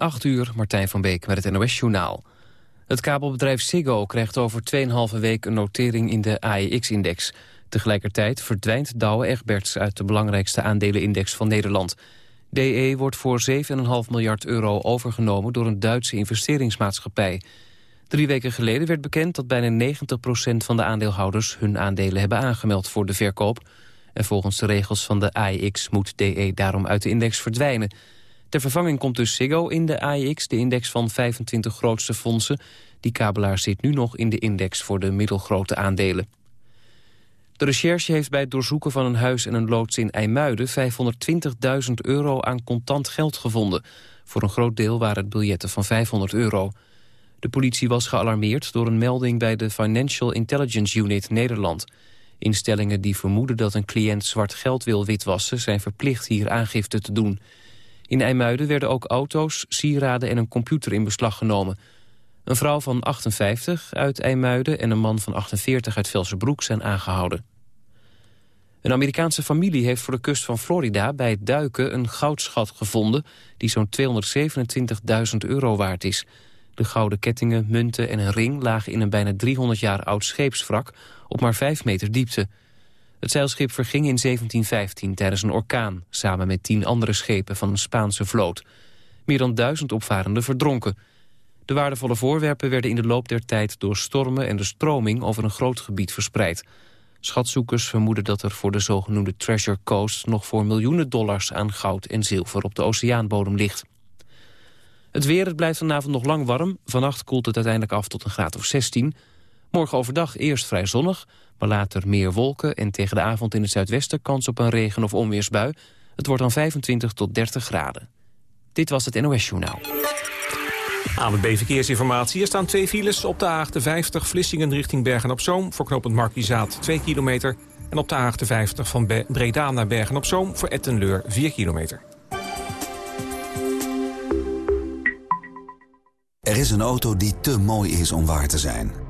8 uur, Martijn van Beek met het NOS-journaal. Het kabelbedrijf Ziggo krijgt over 2,5 week een notering in de AEX-index. Tegelijkertijd verdwijnt Douwe Egberts uit de belangrijkste aandelenindex van Nederland. DE wordt voor 7,5 miljard euro overgenomen door een Duitse investeringsmaatschappij. Drie weken geleden werd bekend dat bijna 90% van de aandeelhouders hun aandelen hebben aangemeld voor de verkoop. En volgens de regels van de AEX moet DE daarom uit de index verdwijnen. Ter vervanging komt dus Ziggo in de AEX, de index van 25 grootste fondsen. Die kabelaar zit nu nog in de index voor de middelgrote aandelen. De recherche heeft bij het doorzoeken van een huis en een loods in IJmuiden 520.000 euro aan contant geld gevonden. Voor een groot deel waren het biljetten van 500 euro. De politie was gealarmeerd door een melding bij de Financial Intelligence Unit Nederland. Instellingen die vermoeden dat een cliënt zwart geld wil witwassen... zijn verplicht hier aangifte te doen. In IJmuiden werden ook auto's, sieraden en een computer in beslag genomen. Een vrouw van 58 uit IJmuiden en een man van 48 uit Velserbroek zijn aangehouden. Een Amerikaanse familie heeft voor de kust van Florida bij het duiken een goudschat gevonden die zo'n 227.000 euro waard is. De gouden kettingen, munten en een ring lagen in een bijna 300 jaar oud scheepswrak op maar 5 meter diepte. Het zeilschip verging in 1715 tijdens een orkaan... samen met tien andere schepen van een Spaanse vloot. Meer dan duizend opvarenden verdronken. De waardevolle voorwerpen werden in de loop der tijd... door stormen en de stroming over een groot gebied verspreid. Schatzoekers vermoeden dat er voor de zogenoemde Treasure Coast... nog voor miljoenen dollars aan goud en zilver op de oceaanbodem ligt. Het weer het blijft vanavond nog lang warm. Vannacht koelt het uiteindelijk af tot een graad of 16. Morgen overdag eerst vrij zonnig, maar later meer wolken... en tegen de avond in het zuidwesten kans op een regen- of onweersbui. Het wordt dan 25 tot 30 graden. Dit was het NOS Journaal. Aan de B-verkeersinformatie. Er staan twee files op de A50 Vlissingen richting Bergen-op-Zoom... voor knooppunt Markizaat 2 kilometer. En op de A50 van Breda naar Bergen-op-Zoom voor Ettenleur 4 kilometer. Er is een auto die te mooi is om waar te zijn.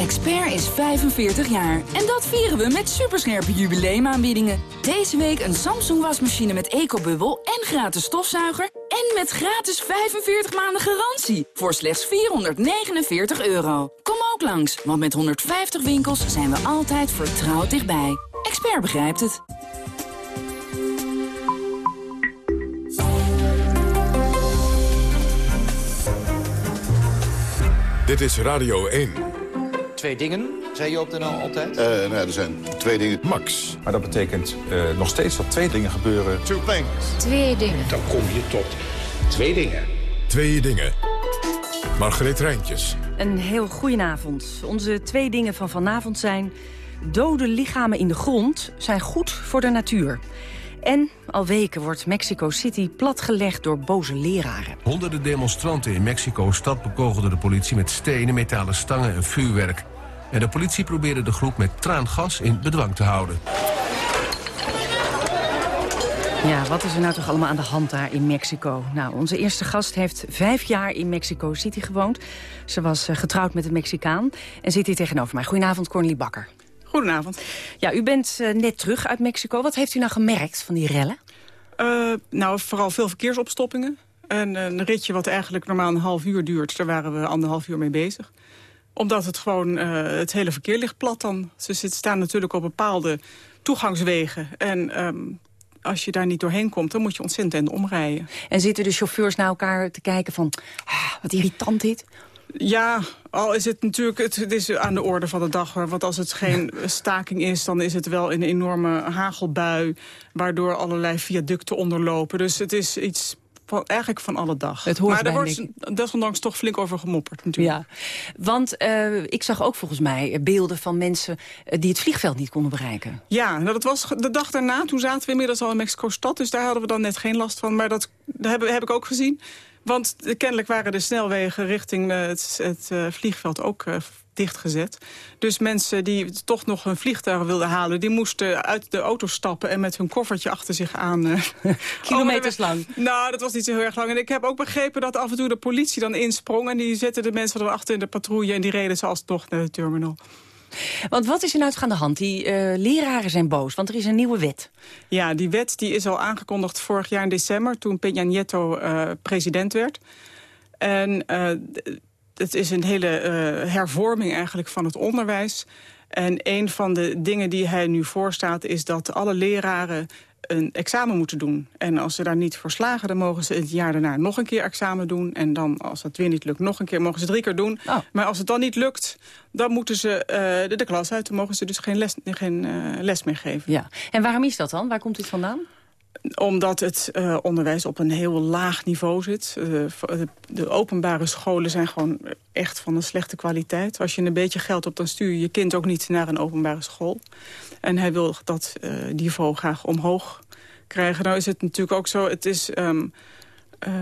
Expert is 45 jaar en dat vieren we met superscherpe jubileumaanbiedingen. Deze week een Samsung wasmachine met ecobubbel en gratis stofzuiger... en met gratis 45 maanden garantie voor slechts 449 euro. Kom ook langs, want met 150 winkels zijn we altijd vertrouwd dichtbij. Expert begrijpt het. Dit is Radio 1. Twee dingen, zei je op de NL altijd? Uh, nou, er zijn twee dingen. Max. Maar dat betekent uh, nog steeds dat twee dingen gebeuren. Two things. Twee dingen. Dan kom je tot twee dingen. Twee dingen. Margreet Rijntjes. Een heel goedenavond. Onze twee dingen van vanavond zijn... dode lichamen in de grond zijn goed voor de natuur. En al weken wordt Mexico City platgelegd door boze leraren. Honderden demonstranten in Mexico-stad bekogelden de politie met stenen, metalen stangen en vuurwerk. En de politie probeerde de groep met traangas in bedwang te houden. Ja, wat is er nou toch allemaal aan de hand daar in Mexico? Nou, onze eerste gast heeft vijf jaar in Mexico City gewoond. Ze was uh, getrouwd met een Mexicaan en zit hier tegenover mij. Goedenavond, Cornelie Bakker. Goedenavond. Ja, u bent uh, net terug uit Mexico. Wat heeft u nou gemerkt van die rellen? Uh, nou, vooral veel verkeersopstoppingen. En een ritje wat eigenlijk normaal een half uur duurt... daar waren we anderhalf uur mee bezig. Omdat het gewoon, uh, het hele verkeer ligt plat dan. Ze staan natuurlijk op bepaalde toegangswegen. En um, als je daar niet doorheen komt, dan moet je ontzettend omrijden. En zitten de chauffeurs naar elkaar te kijken van... Ah, wat irritant dit? Ja, al is het natuurlijk het, het is aan de orde van de dag. Hoor. Want als het geen staking is, dan is het wel een enorme hagelbui... waardoor allerlei viaducten onderlopen. Dus het is iets van, eigenlijk van alle dag. Het hoort maar daar bij, wordt desondanks toch flink over gemopperd natuurlijk. Ja, want eh, ik zag ook volgens mij beelden van mensen eh, die het vliegveld niet konden bereiken. Ja, nou, dat was de dag daarna. Toen zaten we inmiddels al in Mexico-stad, dus daar hadden we dan net geen last van. Maar dat, dat heb, heb ik ook gezien. Want eh, kennelijk waren de snelwegen richting eh, het, het eh, vliegveld ook eh, dichtgezet. Dus mensen die toch nog een vliegtuig wilden halen... die moesten uit de auto stappen en met hun koffertje achter zich aan... eh, Kilometers lang. Nou, dat was niet zo heel erg lang. En ik heb ook begrepen dat af en toe de politie dan insprong... en die zette de mensen erachter in de patrouille... en die reden ze alsnog naar de terminal. Want wat is er nou aan de hand? Die eh, leraren zijn boos, want er is een nieuwe wet. Ja, die wet die is al aangekondigd vorig jaar in december... toen Peña Nieto eh, president werd. En het is een hele eh, hervorming eigenlijk van het onderwijs. En een van de dingen die hij nu voorstaat... is dat alle leraren een examen moeten doen. En als ze daar niet voor slagen, dan mogen ze het jaar daarna nog een keer examen doen. En dan, als dat weer niet lukt, nog een keer mogen ze drie keer doen. Oh. Maar als het dan niet lukt, dan moeten ze eh, de, de klas uit. Dan mogen ze dus geen les, geen, eh, les meer geven. Ja. En waarom is dat dan? Waar komt dit vandaan? Omdat het eh, onderwijs op een heel laag niveau zit. Eh, de, openbare scholen zijn gewoon echt van een slechte kwaliteit. Als je een beetje geld hebt, dan stuur je je kind ook niet naar een openbare school. En hij wil dat eh, niveau graag omhoog krijgen. Nou is het natuurlijk ook zo, het is... ehm, eh,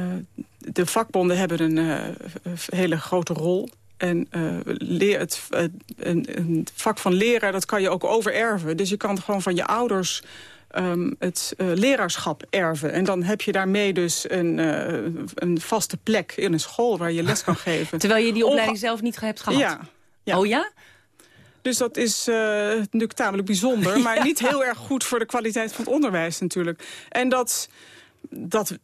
de vakbonden hebben een hele grote rol. En leer, het, een, een vak van leraar, dat kan je ook overerven. Dus je kan gewoon van je ouders ehm, het eh, leraarschap erven. En dan heb je daarmee dus een, eh, een vaste plek in een school waar je les kan geven. Terwijl je die opleiding zelf niet hebt gehad. Ja. ja. Oh ja? Dus dat is eh, natuurlijk tamelijk bijzonder. Maar niet heel erg goed voor de kwaliteit van het onderwijs natuurlijk. En dat, dat,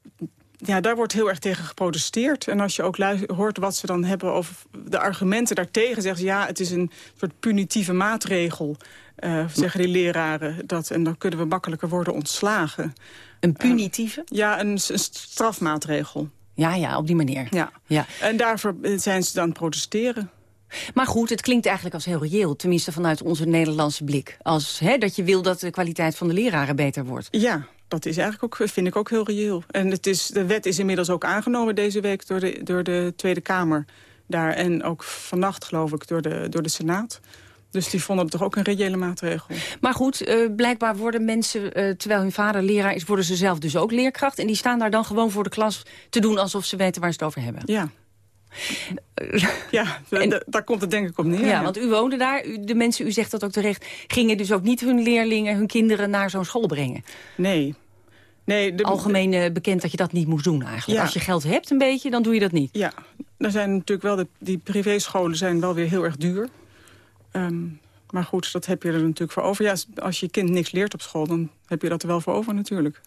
ja, daar wordt heel erg tegen geprotesteerd. En als je ook hoort wat ze dan hebben over de argumenten daartegen... zeggen ze ja, het is een soort punitieve maatregel. Eh, zeggen die leraren. Dat, en dan kunnen we makkelijker worden ontslagen. Een punitieve? ja, een, strafmaatregel. Ja, ja, op die manier. Ja. Ja. En daarvoor zijn ze dan protesteren. Maar goed, het klinkt eigenlijk als heel reëel. Tenminste vanuit onze Nederlandse blik. Als hè, dat je wil dat de kwaliteit van de leraren beter wordt. Ja, dat is eigenlijk ook, vind ik ook heel reëel. En het is, de wet is inmiddels ook aangenomen deze week door de, door de Tweede Kamer. Daar, en ook vannacht, geloof ik, door de, door de Senaat. Dus die vonden het toch ook een reële maatregel. Maar goed, eh, blijkbaar worden mensen, eh, terwijl hun vader leraar is... worden ze zelf dus ook leerkracht. En die staan daar dan gewoon voor de klas te doen... alsof ze weten waar ze het over hebben. Ja. Ja, daar komt het denk ik op neer. Ja, want u woonde daar. U, de mensen, u zegt dat ook terecht... gingen dus ook niet hun leerlingen, hun kinderen naar zo'n school brengen. Nee. nee de, Algemeen eh, bekend dat je dat niet moest doen eigenlijk. Ja. Als je geld hebt een beetje, dan doe je dat niet. Ja, er zijn natuurlijk wel de, die privéscholen zijn wel weer heel erg duur. Ehm, maar goed, dat heb je er natuurlijk voor over. Ja, als je kind niks leert op school, dan heb je dat er wel voor over natuurlijk.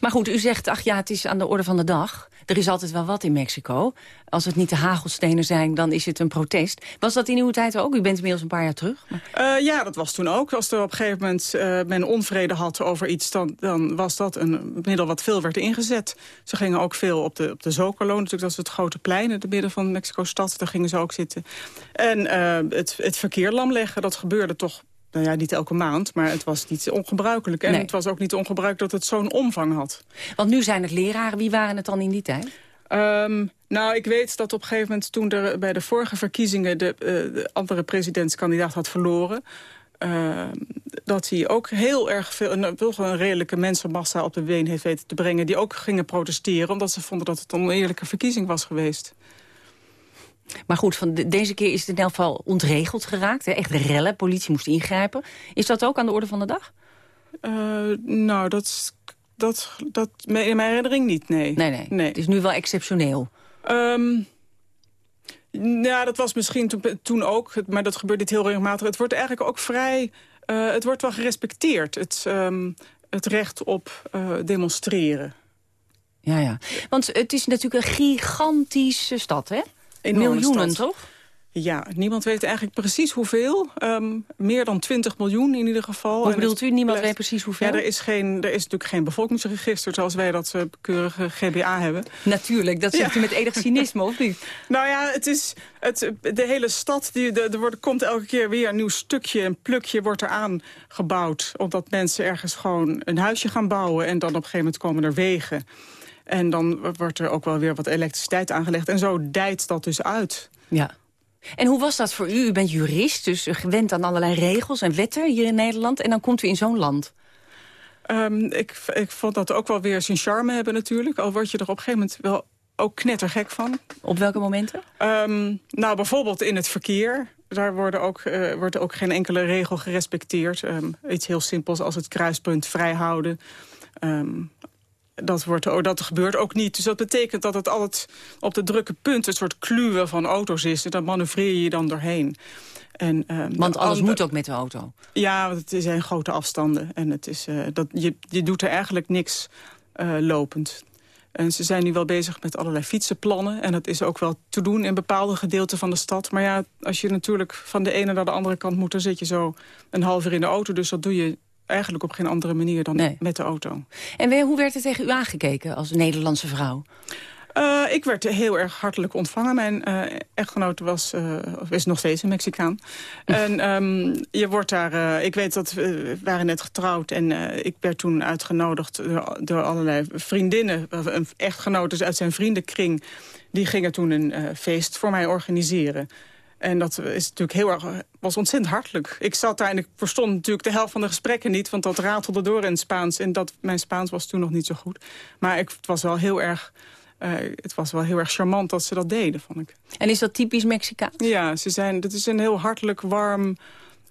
Maar goed, u zegt, ach ja, het is aan de orde van de dag. Er is altijd wel wat in Mexico. Als het niet de hagelstenen zijn, dan is het een protest. Was dat in uw tijd ook? U bent inmiddels een paar jaar terug. Eh, ja, dat was toen ook. Als er op een gegeven moment eh, men onvrede had over iets... Dan, dan was dat een middel wat veel werd ingezet. Ze gingen ook veel op de, op de Zocalo. Natuurlijk, dat is het grote plein in het midden van Mexico-stad. Daar gingen ze ook zitten. En eh, het, het verkeer lamleggen, dat gebeurde toch... Nou ja, niet elke maand, maar het was niet ongebruikelijk. En Nee. het was ook niet ongebruikelijk dat het zo'n omvang had. Want nu zijn het leraren. Wie waren het dan in die tijd? Ehm, nou, ik weet dat op een gegeven moment toen er bij de vorige verkiezingen... de, eh, de andere presidentskandidaat had verloren... ehm, dat hij ook heel erg veel, een, een redelijke mensenmassa op de been heeft weten te brengen... die ook gingen protesteren, omdat ze vonden dat het een oneerlijke verkiezing was geweest. Maar goed, van de- deze keer is het in elk geval ontregeld geraakt. Hè? Echt rellen, politie moest ingrijpen. Is dat ook aan de orde van de dag? Eh, nou, dat, dat, dat in mijn herinnering niet, nee. Nee, nee. Het is nu wel exceptioneel. Ehm, ja, dat was misschien toen, toen ook, maar dat gebeurt dit heel regelmatig. Het wordt eigenlijk ook vrij, eh, het wordt wel gerespecteerd, het, ehm, het recht op eh, demonstreren. Ja, ja. Want het is natuurlijk een gigantische stad, hè? Miljoenen, stad. toch? Ja, niemand weet eigenlijk precies hoeveel. Ehm, meer dan 20 miljoen in ieder geval. Hoe bedoelt u? Niemand weet precies hoeveel? Ja, er is, geen, er is natuurlijk geen bevolkingsregister zoals wij dat eh, keurige GBA hebben. Natuurlijk, dat zegt Ja. u met enig cynisme, of niet? Nou ja, het is het, de hele stad, die, de, er wordt, komt elke keer weer een nieuw stukje, een plukje wordt er aangebouwd. Omdat mensen ergens gewoon een huisje gaan bouwen en dan op een gegeven moment komen er wegen. En dan wordt er ook wel weer wat elektriciteit aangelegd. En zo dijt dat dus uit. Ja. En hoe was dat voor u? U bent jurist, dus gewend aan allerlei regels en wetten hier in Nederland. En dan komt u in zo'n land. Um, ik, ik vond dat ook wel weer zijn charme hebben natuurlijk. Al word je er op een gegeven moment wel ook knettergek van. Op welke momenten? Um, nou, bijvoorbeeld in het verkeer. Daar worden ook, uh, wordt ook geen enkele regel gerespecteerd. Um, iets heel simpels als het kruispunt vrijhouden. Um, dat, wordt, oh, dat gebeurt ook niet. Dus dat betekent dat het altijd op de drukke punt... een soort kluwen van auto's is. En daar manoeuvreer je dan doorheen. En, um, Want alles moet ook met de auto. Ja, want het zijn grote afstanden. En het is, uh, dat, je, je doet er eigenlijk niks uh, lopend. En ze zijn nu wel bezig met allerlei fietsenplannen. En dat is ook wel te doen in bepaalde gedeelten van de stad. Maar ja, als je natuurlijk van de ene naar de andere kant moet... dan zit je zo een half uur in de auto. Dus dat doe je eigenlijk op geen andere manier dan nee. met de auto. En hoe werd er tegen u aangekeken als Nederlandse vrouw? Uh, ik werd heel erg hartelijk ontvangen. Mijn uh, echtgenoot was, uh, is nog steeds een Mexicaan. en um, je wordt daar... ik weet dat we waren net getrouwd en ik werd toen uitgenodigd door, door allerlei vriendinnen. Een echtgenoot dus uit zijn vriendenkring. Die gingen toen een feest voor mij organiseren. En dat is natuurlijk heel erg, was ontzettend hartelijk. Ik zat daar en ik verstond natuurlijk de helft van de gesprekken niet... want dat ratelde door in het Spaans. En dat, mijn Spaans was toen nog niet zo goed. Maar ik, het was wel heel erg... Uh, het was wel heel erg charmant dat ze dat deden, vond ik. En is dat typisch Mexicaans? Ja, ze zijn, dat is een heel hartelijk, warm,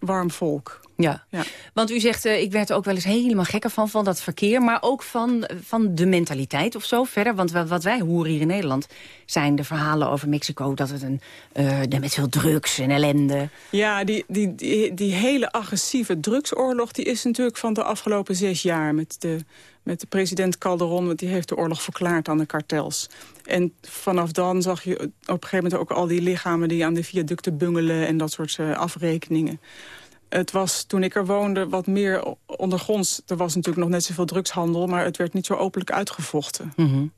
warm volk. Ja. ja. want u zegt, uh, ik werd er ook wel eens helemaal gekker van, van dat verkeer... maar ook van, van de mentaliteit of zo verder. Want wat wij horen hier in Nederland zijn de verhalen over Mexico... dat het een, uh, met veel drugs en ellende... Ja, die, die, die, die, hele agressieve drugsoorlog... die is natuurlijk van de afgelopen zes jaar... met de, met de president Calderon, want die heeft de oorlog verklaard aan de kartels. En vanaf dan zag je op een gegeven moment ook al die lichamen... die aan de viaducten bungelen en dat soort uh, afrekeningen. Het was toen ik er woonde wat meer ondergronds. Er was natuurlijk nog net zoveel drugshandel... maar het werd niet zo openlijk uitgevochten. Mm -hmm.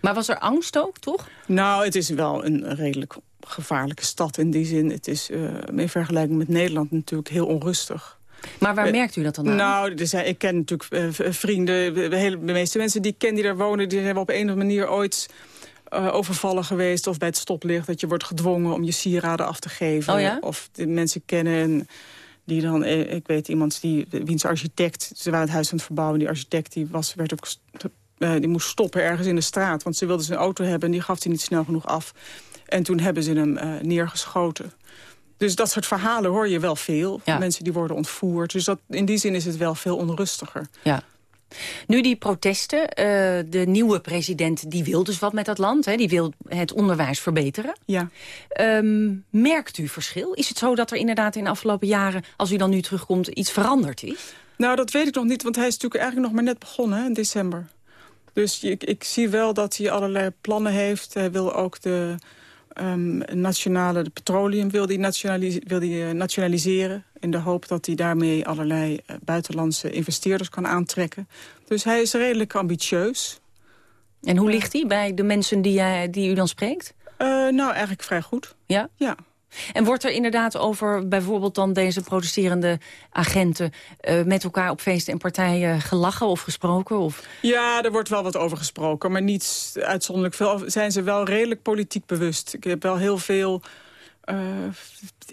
Maar was er angst ook, toch? Nou, het is wel een redelijk gevaarlijke stad in die zin. Het is uh, in vergelijking met Nederland natuurlijk heel onrustig. Maar waar uh, merkt u dat dan aan? Nou, dus, ik ken natuurlijk uh, vrienden. De, de, de, meeste mensen die ik ken die daar wonen... die hebben op een of andere manier ooit uh, overvallen geweest... of bij het stoplicht dat je wordt gedwongen om je sieraden af te geven. Oh ja? Of de mensen kennen... Die dan, eh, ik weet iemand, die, wiens architect... ze waren het huis aan het verbouwen, die architect die was, werd ook, uh, die moest stoppen ergens in de straat. Want ze wilden zijn auto hebben en die gaf hij niet snel genoeg af. En toen hebben ze hem uh, neergeschoten. Dus dat soort verhalen hoor je wel veel. Ja. Mensen die worden ontvoerd. Dus dat, in die zin is het wel veel onrustiger. Ja. Nu die protesten, uh, de nieuwe president die wil dus wat met dat land. Hè? Die wil het onderwijs verbeteren. Ja. Um, merkt u verschil? Is het zo dat er inderdaad in de afgelopen jaren... als u dan nu terugkomt, iets veranderd is? Nou, dat weet ik nog niet, want hij is natuurlijk eigenlijk nog maar net begonnen hè, in december. Dus ik, ik zie wel dat hij allerlei plannen heeft. Hij wil ook de um, nationale de petroleum wil die, nationalis wil die, uh, nationaliseren... in de hoop dat hij daarmee allerlei uh, buitenlandse investeerders kan aantrekken. Dus hij is redelijk ambitieus. En hoe ligt hij bij de mensen die, uh, die u dan spreekt? nou, eigenlijk vrij goed. Ja? Ja. En wordt er inderdaad over bijvoorbeeld dan deze protesterende agenten... Uh, met elkaar op feesten en partijen gelachen of gesproken? Of? Ja, er wordt wel wat over gesproken, maar niet uitzonderlijk veel. Zijn ze wel redelijk politiek bewust. Ik heb wel heel veel uh,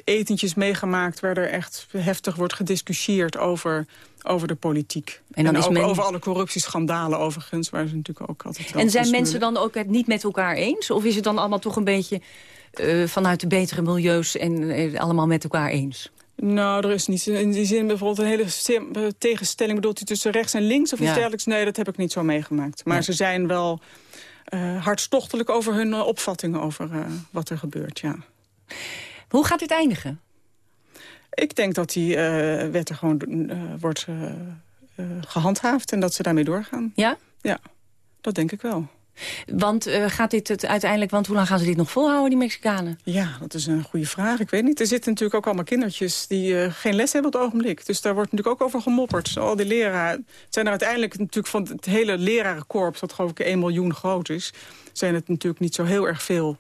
etentjes meegemaakt... waar er echt heftig wordt gediscussieerd over, over de politiek. En, dan en is ook men... over alle corruptieschandalen overigens... waar ze natuurlijk ook altijd En zijn mensen dan ook het niet met elkaar eens? Of is het dan allemaal toch een beetje uh, vanuit de betere milieus en uh, allemaal met elkaar eens? Nou, er is niet in die zin bijvoorbeeld een hele tegenstelling... bedoelt u tussen rechts en links of iets ja. dergelijks? Nee, dat heb ik niet zo meegemaakt. Maar ze zijn wel uh, hartstochtelijk over hun opvattingen over wat er gebeurt, ja. Hoe gaat dit eindigen? Ik denk dat die wet er gewoon wordt gehandhaafd en dat ze daarmee doorgaan. Ja? Ja, dat denk ik wel. Want uh, gaat dit het uiteindelijk, want hoe lang gaan ze dit nog volhouden, die Mexicanen? Ja, dat is een goede vraag. Ik weet niet. Er zitten natuurlijk ook allemaal kindertjes die uh, geen les hebben op het ogenblik. Dus daar wordt natuurlijk ook over gemopperd. Al die leraren zijn er uiteindelijk natuurlijk van het hele lerarenkorps, dat geloof ik 1 miljoen groot is, zijn het natuurlijk niet zo heel erg veel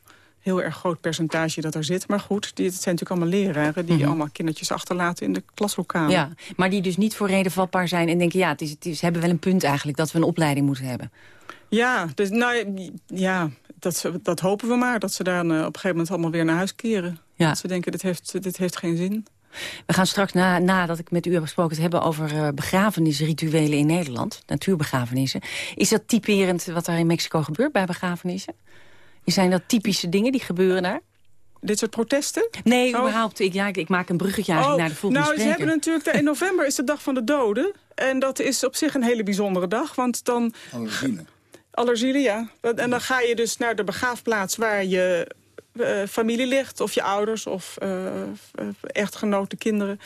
heel erg groot percentage dat er zit. Maar goed, die, het zijn natuurlijk allemaal leraren... die mm -hmm. allemaal kindertjes achterlaten in de klaslokaal. Ja, maar die dus niet voor reden vatbaar zijn en denken... ja, het is, het is, hebben wel een punt eigenlijk dat we een opleiding moeten hebben. Ja, dus, nou, ja dat, dat hopen we maar. Dat ze daar op een gegeven moment allemaal weer naar huis keren. Ja. Dat ze denken, dit heeft, dit heeft geen zin. We gaan straks, na, nadat ik met u heb gesproken... het hebben over uh, begrafenisrituelen in Nederland. Natuurbegrafenissen. Is dat typerend wat daar in Mexico gebeurt bij begrafenissen? Zijn dat typische dingen die gebeuren daar? Dit soort protesten? Nee, oh. überhaupt. Ik, ja, ik maak een bruggetje eigenlijk oh, naar de volgende Nou, ze hebben natuurlijk... in november is de Dag van de Doden. En dat is op zich een hele bijzondere dag. Want dan... Allerzielen. Allerzielen, ja. En dan ga je dus naar de begraafplaats waar je uh, familie ligt. Of je ouders of uh, echtgenoten, kinderen.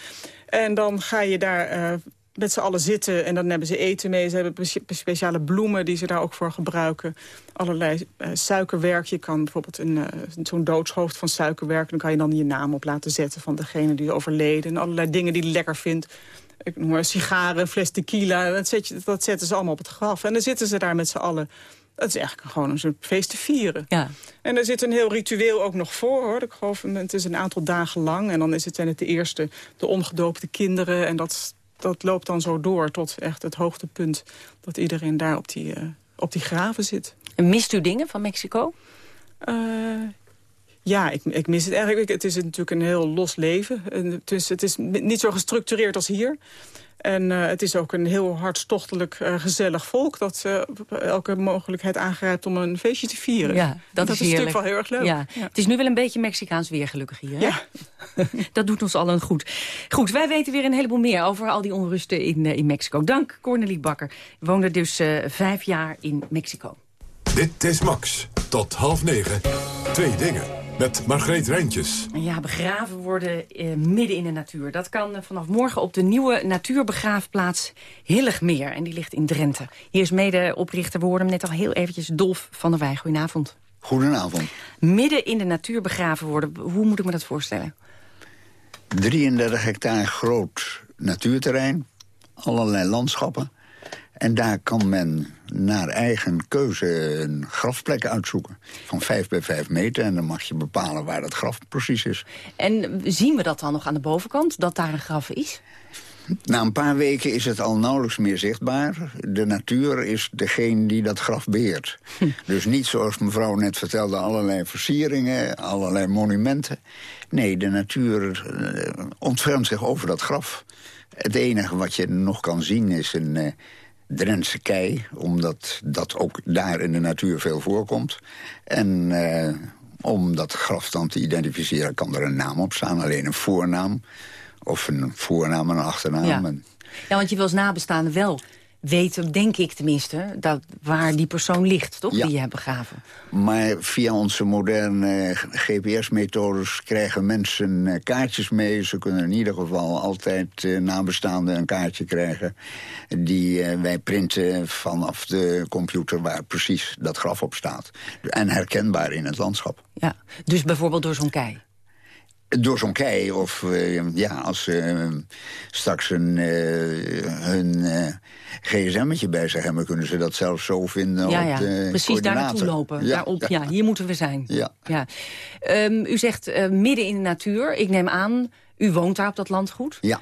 En dan ga je daar met z'n allen zitten en dan hebben ze eten mee. Ze hebben speciale bloemen die ze daar ook voor gebruiken. Allerlei suikerwerk. Je kan bijvoorbeeld een, zo'n doodshoofd van suikerwerk... dan kan je dan je naam op laten zetten van degene die overleden. En allerlei dingen die je lekker vindt. Ik noem maar sigaren, fles tequila. Dat, zet je, dat zetten ze allemaal op het graf. En dan zitten ze daar met z'n allen dat is eigenlijk gewoon een soort feest te vieren. Ja. En er zit een heel ritueel ook nog voor, hoor. Ik geloof, het is een aantal dagen lang. En dan is het, zijn het de eerste, de ongedoopte kinderen. En dat, dat loopt dan zo door tot echt het hoogtepunt... dat iedereen daar op die, uh, op die graven zit. En mist u dingen van Mexico? Uh, ja, ik, ik, mis het eigenlijk. Het is natuurlijk een heel los leven. Het is, het is niet zo gestructureerd als hier. En uh, het is ook een heel hartstochtelijk, uh, gezellig volk... dat uh, elke mogelijkheid aangrijpt om een feestje te vieren. Ja, dat, dat is, is natuurlijk wel heel erg leuk. Ja. ja. Het is nu wel een beetje Mexicaans weer gelukkig hier. Hè? Ja. dat doet ons allen goed. Goed, wij weten weer een heleboel meer over al die onrusten in, in Mexico. Dank, Cornelie Bakker. Woonde dus vijf jaar in Mexico. Dit is Max. Tot half negen. Twee dingen. Met Margreet Rijntjes. Ja, begraven worden eh, midden in de natuur. Dat kan eh, vanaf morgen op de nieuwe natuurbegraafplaats Hilligmeer. En die ligt in Drenthe. Hier is mede-oprichter, we hoorden hem net al heel eventjes, Dolf van der Wij. Goedenavond. Goedenavond. Midden in de natuur begraven worden, hoe moet ik me dat voorstellen? 33 hectare groot natuurterrein, allerlei landschappen. En daar kan men naar eigen keuze een grafplek uitzoeken. Van 5 bij 5 meter. En dan mag je bepalen waar dat graf precies is. En zien we dat dan nog aan de bovenkant, dat daar een graf is? Na een paar weken is het al nauwelijks meer zichtbaar. De natuur is degene die dat graf beheert. Hm. Dus niet zoals mevrouw net vertelde, allerlei versieringen, allerlei monumenten. Nee, de natuur uh, ontfermt zich over dat graf. Het enige wat je nog kan zien is een... Uh, Drentse kei, omdat dat ook daar in de natuur veel voorkomt. En eh, om dat graf dan te identificeren kan er een naam op staan, alleen een voornaam. Of een voornaam en een achternaam. Ja, ja want je wil als nabestaande wel weten, denk ik tenminste, dat waar die persoon ligt, toch, die je hebt begraven. Maar via onze moderne GPS-methodes krijgen mensen eh, kaartjes mee. Ze kunnen in ieder geval altijd uh, nabestaanden een kaartje krijgen... die uh, wij printen vanaf de computer waar precies dat graf op staat. En herkenbaar in het landschap. Ja, dus bijvoorbeeld door zo'n kei? Door zo'n kei of uh, ja, als ze uh, straks een, uh, hun gsm'tje bij zich hebben... kunnen ze dat zelfs zo vinden ja, ja. Precies daar naartoe lopen. Ja, daarop, ja. hier moeten we zijn. Ja. Ja. Um, u zegt midden in de natuur. Ik neem aan, u woont daar op dat landgoed. Ja.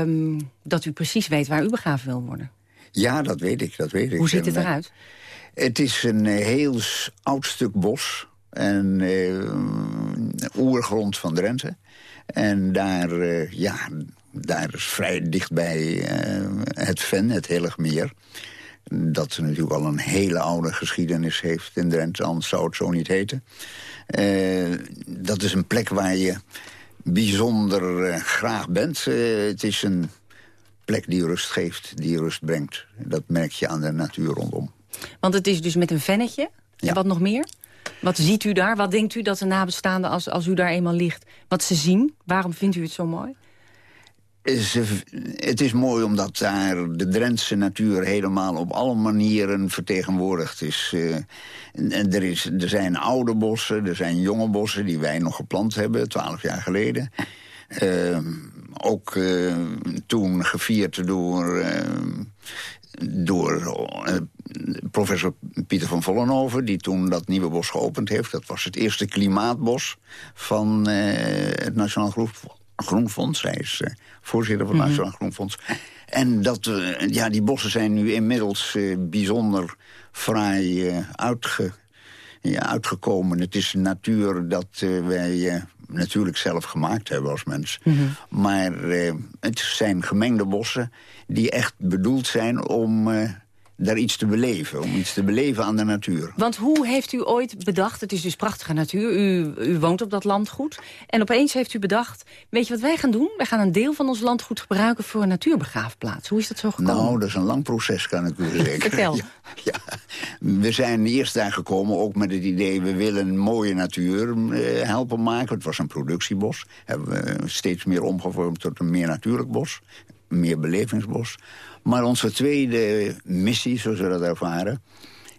Um, dat u precies weet waar u begraven wil worden. Ja, dat weet ik. Dat weet ik. Hoe ziet het eruit? Het is een heel oud stuk bos en uh, oergrond van Drenthe. En daar, uh, ja, daar is vrij dichtbij uh, het Ven, het Hilligmeer. Dat natuurlijk al een hele oude geschiedenis heeft in Drenthe, anders zou het zo niet heten. dat is een plek waar je bijzonder graag bent. het is een plek die rust geeft, die rust brengt. Dat merk je aan de natuur rondom. Want het is dus met een vennetje. Ja. En wat nog meer? Wat ziet u daar? Wat denkt u dat de nabestaanden, als, als u daar eenmaal ligt... wat ze zien? Waarom vindt u het zo mooi? het is mooi omdat daar de Drentse natuur helemaal op alle manieren vertegenwoordigd is. Uh, er, is er zijn oude bossen, er zijn jonge bossen die wij nog geplant hebben, twaalf jaar geleden. Uh, ook uh, toen gevierd door door uh, professor Pieter van Vollenhoven... die toen dat nieuwe bos geopend heeft. Dat was het eerste klimaatbos van uh, het Nationaal Groenfonds. Hij is voorzitter van het Mhm. Nationaal Groenfonds. En dat, eh, ja, die bossen zijn nu inmiddels eh, bijzonder fraai eh, uitge, ja, uitgekomen. Het is een natuur dat eh, wij eh, natuurlijk zelf gemaakt hebben als mens. Maar eh, het zijn gemengde bossen die echt bedoeld zijn om eh, daar iets te beleven. Om iets te beleven aan de natuur. Want hoe heeft u ooit bedacht, het is dus prachtige natuur, u, u woont op dat landgoed... en opeens heeft u bedacht, weet je wat wij gaan doen? Wij gaan een deel van ons landgoed gebruiken voor een natuurbegraafplaats. Hoe is dat zo gekomen? Nou, dat is een lang proces, kan ik u zeggen. Vertel. Ja, ja. We zijn eerst daar gekomen ook met het idee... we willen een mooie natuur eh, helpen maken. Het was een productiebos. Hebben we steeds meer omgevormd tot een meer natuurlijk bos. Meer belevingsbos. Maar onze tweede missie, zoals we dat ervaren...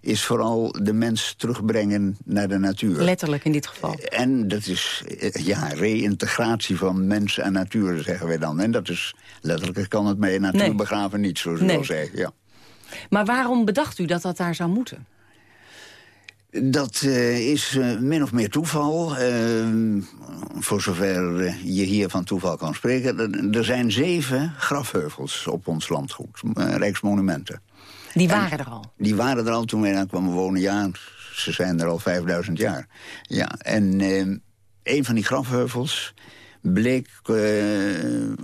is vooral de mens terugbrengen naar de natuur. Letterlijk in dit geval. En dat is eh, ja, reïntegratie van mens en natuur, zeggen wij dan. En dat is letterlijk kan het met natuur Nee. begraven niet, zoals Nee. al zei. Ja. Maar waarom bedacht u dat dat daar zou moeten? Dat eh, is eh, min of meer toeval. eh, voor zover eh, je hier van toeval kan spreken. Er- zijn zeven grafheuvels op ons landgoed. Rijksmonumenten. Die waren er al. Die waren er al toen wij daar kwamen wonen. Ja, ze zijn er al 5000 jaar. Ja, en eh, een van die grafheuvels bleek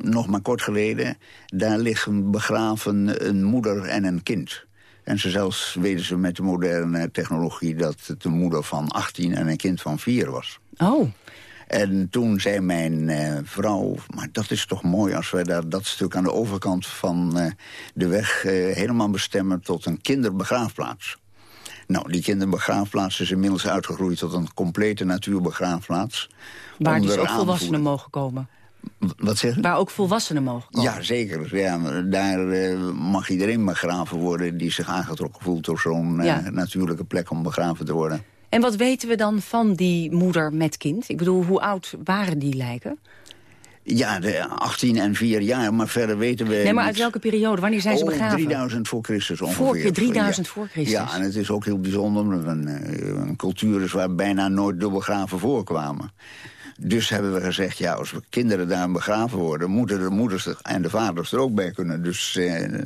nog maar kort geleden... daar liggen begraven een moeder en een kind. En ze zelfs weten ze met de moderne technologie... dat het een moeder van 18 en een kind van 4 was. Oh. En toen zei mijn eh, vrouw, maar dat is toch mooi... als wij daar dat stuk aan de overkant van eh, de weg... eh, helemaal bestemmen tot een kinderbegraafplaats. Nou, die kinderbegraafplaats is inmiddels uitgegroeid... tot een complete natuurbegraafplaats. Waar dus ook volwassenen mogen komen. Wat zeg je? Waar ook volwassenen mogen komen. Ja, zeker. Ja, daar eh, mag iedereen begraven worden... die zich aangetrokken voelt door zo'n eh, natuurlijke plek om begraven te worden. En wat weten we dan van die moeder met kind? Ik bedoel, hoe oud waren die lijken? Ja, de 18 en 4 jaar, maar verder weten we Nee, maar uit welke periode? Wanneer zijn ze oh, begraven? 3000 voor Christus ongeveer. Voor keer 3000 Ja. voor Christus. Ja, en het is ook heel bijzonder een, eh, een cultuur is waar bijna nooit dubbelgraven voorkwamen. Dus hebben we gezegd, ja, als we kinderen daar begraven worden... moeten de moeders er- en de vaders er ook bij kunnen. Dus eh,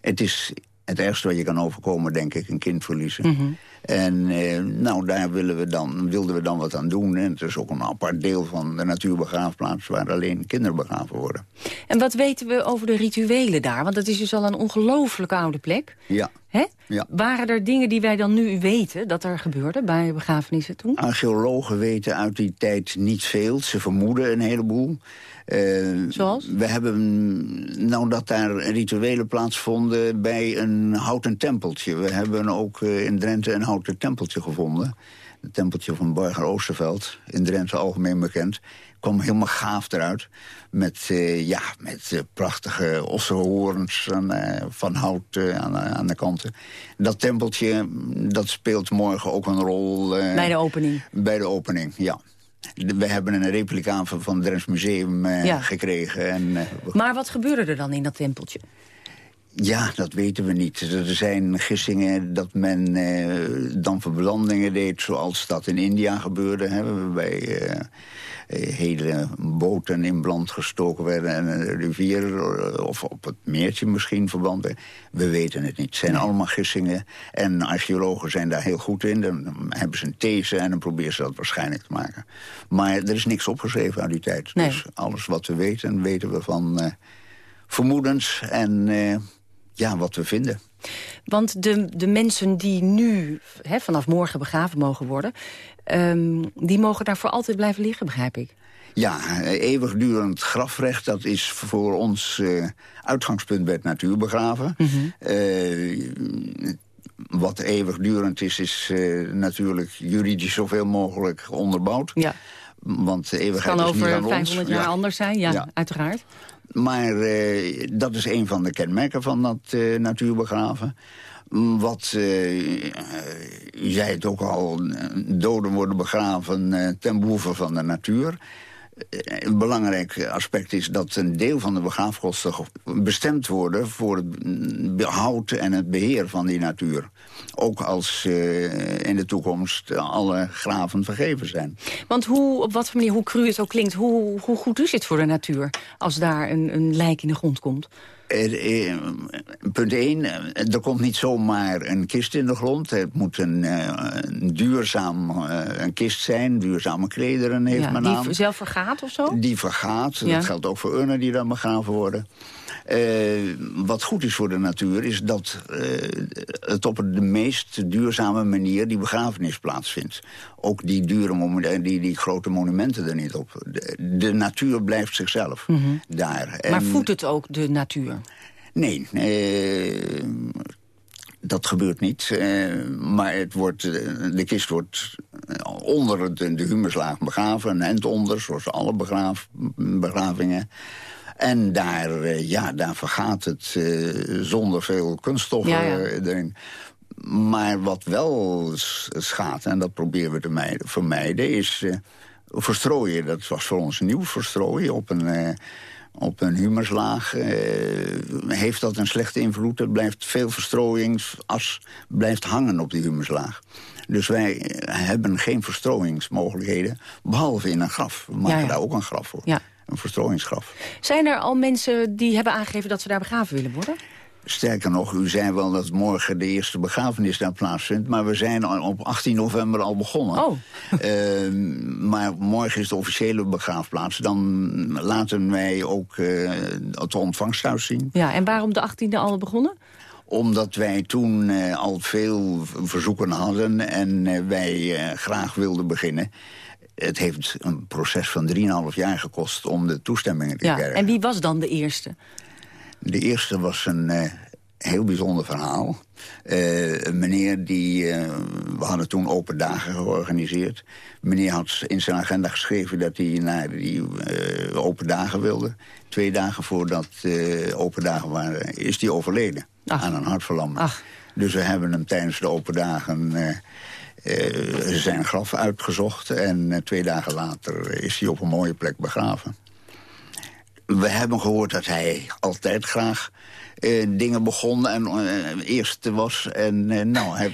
het is het ergste wat je kan overkomen, denk ik, een kind verliezen. Mhm. En eh, nou, daar willen we dan, wilden we dan wat aan doen. En het is ook een apart deel van de natuurbegraafplaats... waar alleen kinderen begraven worden. En wat weten we over de rituelen daar? Want dat is dus al een ongelooflijk oude plek. Ja. Hè? Ja. Waren er dingen die wij dan nu weten dat er gebeurde bij begrafenissen toen? Archeologen weten uit die tijd niet veel. Ze vermoeden een heleboel. Eh, Zoals? We hebben nou dat daar rituelen plaatsvonden bij een houten tempeltje. We hebben ook eh, in Drenthe een houten tempeltje gevonden. Het tempeltje van Borger Oosterveld, in Drenthe algemeen bekend. Kwam helemaal gaaf eruit. Met, eh, ja, met eh, prachtige ossenhoorns eh, van hout eh, aan, aan de kanten. Dat tempeltje, dat speelt morgen ook een rol... eh, Bij de opening. bij de opening, ja. We hebben een replica van van het Drents Museum eh, Ja. gekregen. En, eh, Maar wat gebeurde er dan in dat tempeltje? Ja, dat weten we niet. Er zijn gissingen dat men eh, dan verbrandingen deed... zoals dat in India gebeurde. Hè, waarbij eh, eh, hele boten in brand gestoken werden... en een rivier eh, of op het meertje misschien verbrand. We weten het niet. Het zijn allemaal gissingen. En archeologen zijn daar heel goed in. Dan hebben ze een these en dan proberen ze dat waarschijnlijk te maken. Maar er is niks opgeschreven uit die tijd. Nee. Dus alles wat we weten, weten we van eh, vermoedens en... ja, wat we vinden. Want de, de mensen die nu hè, vanaf morgen begraven mogen worden... ehm, die mogen daar voor altijd blijven liggen, begrijp ik. Ja, eeuwigdurend grafrecht, dat is voor ons eh, uitgangspunt bij het natuurbegraven. Eh, wat eeuwigdurend is, is eh, natuurlijk juridisch zoveel mogelijk onderbouwd. Ja. Want de Het eeuwigheid kan is niet over aan ons. 500 jaar Ja. anders zijn, ja, Ja. uiteraard. Maar eh, dat is een van de kenmerken van dat eh, natuurbegraven. Mm, Wat, eh, u zei het ook al, eh, doden worden begraven ten behoeve van de natuur. Een belangrijk aspect is dat een deel van de begraafkosten bestemd worden voor het behoud en het beheer van die natuur. Ook als uh, in de toekomst alle graven vergeven zijn. Want hoe, op wat voor manier, hoe cru het ook klinkt, hoe, hoe goed is het voor de natuur als daar een, een lijk in de grond komt? Eh, punt 1, er komt niet zomaar een kist in de grond. Het moet een, een duurzaam een kist zijn, duurzame klederen heeft ja, men die aan. Die zelf vergaat of zo? Die vergaat, Ja. dat geldt ook voor urnen die dan begraven worden. Eh, wat goed is voor de natuur is dat eh, het op de meest duurzame manier die begrafenis plaatsvindt. Ook die, dure die, die grote monumenten er niet op. De, de natuur blijft zichzelf daar. Maar En- voedt het ook de natuur? Nee, eh, dat gebeurt niet. Eh, maar het wordt, de kist wordt onder de, de humuslaag begraven. Een end onder, zoals alle begraaf, begravingen. En daar, eh, ja, daar vergaat het eh, zonder veel kunststoffen Ja, ja. erin. Maar wat wel schaadt, en dat proberen we te mijden- vermijden... is eh, verstrooien. Dat was voor ons nieuw, verstrooien op een... op een humuslaag heeft dat een slechte invloed. Er blijft veel verstrooiingsas blijft hangen op die humuslaag. Dus wij hebben geen verstrooiingsmogelijkheden, behalve in een graf. We maken Ja, ja. daar ook een graf voor. Ja. Een verstrooiingsgraf. Zijn er al mensen die hebben aangegeven dat ze daar begraven willen worden? Sterker nog, u zei wel dat morgen de eerste begrafenis daar plaatsvindt... maar we zijn al op 18 november al begonnen. Oh. Ehm, maar morgen is de officiële begraafplaats. Dan laten wij ook eh, het ontvangsthuis zien. Ja, en waarom de 18e al begonnen? Omdat wij toen eh, al veel verzoeken hadden en eh, wij graag wilden beginnen. Het heeft een proces van 3,5 jaar gekost om de toestemmingen te Ja, krijgen. en wie was dan de eerste? De eerste was een eh, heel bijzonder verhaal. Eh, een meneer die... eh, we hadden toen open dagen georganiseerd. Meneer had in zijn agenda geschreven dat hij naar die open dagen wilde. Twee dagen voordat open dagen waren, is hij overleden. Aan een hartverlamming. Dus we hebben hem tijdens de open dagen... eh, zijn graf uitgezocht en eh, twee dagen later is hij op een mooie plek begraven. We hebben gehoord dat hij altijd graag eh, dingen begon en eh, eerste was. En eh, nou, hij.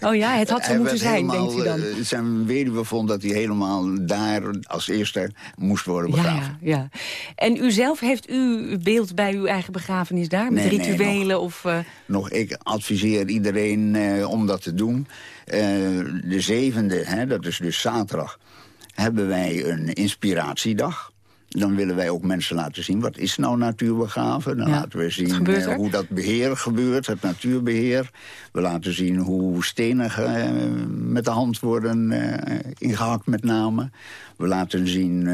Oh ja, het had zo moeten zijn, helemaal, denkt u dan? eh, zijn weduwe vond dat hij helemaal daar als eerste moest worden begraven. ja, ja. En u zelf, heeft u beeld bij uw eigen begrafenis daar? Met Nee, nee, rituelen of... eh, Nog, ik adviseer iedereen eh, om dat te doen. Eh, de zevende, hè, dat is dus zaterdag, hebben wij een inspiratiedag. Dan willen wij ook mensen laten zien, wat is nou natuurbegraven? Dan Ja, laten we zien eh, hoe dat beheer gebeurt, het natuurbeheer. We laten zien hoe stenen eh, met de hand worden eh, ingehakt met name. We laten zien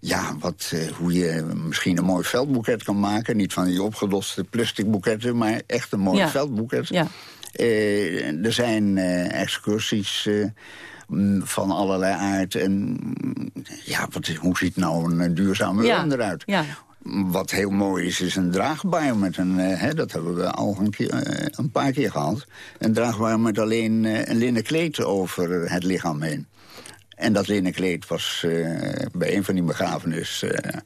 ja, wat, hoe je misschien een mooi veldboeket kan maken. Niet van die opgeloste plastic boeketten, maar echt een mooi Ja. veldboeket. Ja. Er zijn excursies van allerlei aard. En ja, wat, hoe ziet nou een, eh, duurzame Ja, eruit? ja. Wat heel mooi is, is een draagbaar met een... eh, hè, dat hebben we al een, keer, eh, een paar keer gehad. Een draagbaar met alleen een linnen kleed over het lichaam heen. En dat linnen kleed was bij een van die begrafenissen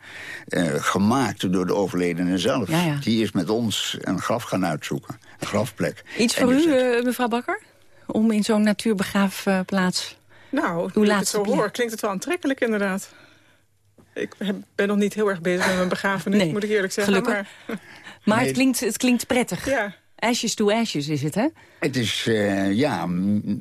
gemaakt door de overledene zelf. Ja, ja. Die is met ons een graf gaan uitzoeken. Een grafplek. Iets En voor dus u, mevrouw Bakker? Om in zo'n natuurbegraafplaats... Nou, Uw toen ik het zo hoor, klinkt het wel aantrekkelijk inderdaad. Ik ben nog niet heel erg bezig met mijn begrafenis, Nee, moet ik eerlijk zeggen. gelukkig. Maar, Maar Nee. het, klinkt, het klinkt prettig. ja, Ashes to ashes is het, hè? Het is eh, ja,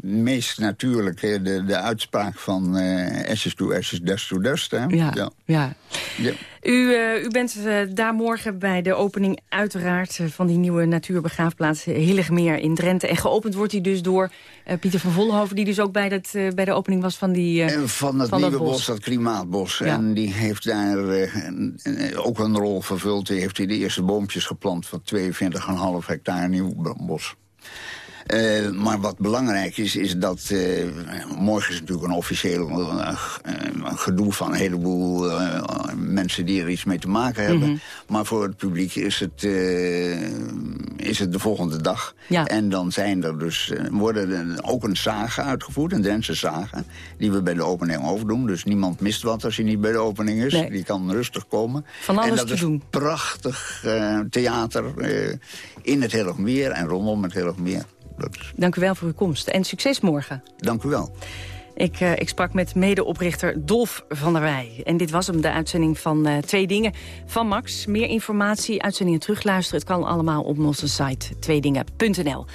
meest natuurlijk eh, de, de uitspraak van eh ashes to ashes, dust to dust. Hè? Ja, Ja. ja. Ja. U, eh, u bent eh, daar morgen bij de opening uiteraard eh, van die nieuwe natuurbegraafplaats eh, Hilligmeer in Drenthe. En geopend wordt die dus door eh, Pieter van Vollenhoven, die dus ook bij, dat, eh, bij de opening was van die eh, En van dat van nieuwe dat bos. bos. dat klimaatbos. Ja. En die heeft daar eh, ook een rol vervuld. Die heeft hij de eerste boompjes geplant van 22,5 hectare nieuw bos. Eh, maar wat belangrijk is, is dat... eh, morgen is natuurlijk een officieel eh, gedoe van een heleboel mensen die er iets mee te maken hebben. Mhm. Maar voor het publiek is het, is het de volgende dag. Ja. En dan zijn er dus, worden er ook een zagen uitgevoerd, een Drentse zagen... die we bij de opening overdoen. Dus niemand mist wat als hij niet bij de opening is. Nee. Die kan rustig komen. Van alles en dat te is doen. prachtig theater in het Hillegmeer en rondom het Hillegmeer. Dank u wel voor uw komst. En succes morgen. Dank u wel. Ik, eh, ik sprak met medeoprichter Dolf van der Wij. En dit was hem, de uitzending van eh, Twee Dingen van Max. Meer informatie, uitzendingen terugluisteren. Het kan allemaal op onze site tweedingen.nl.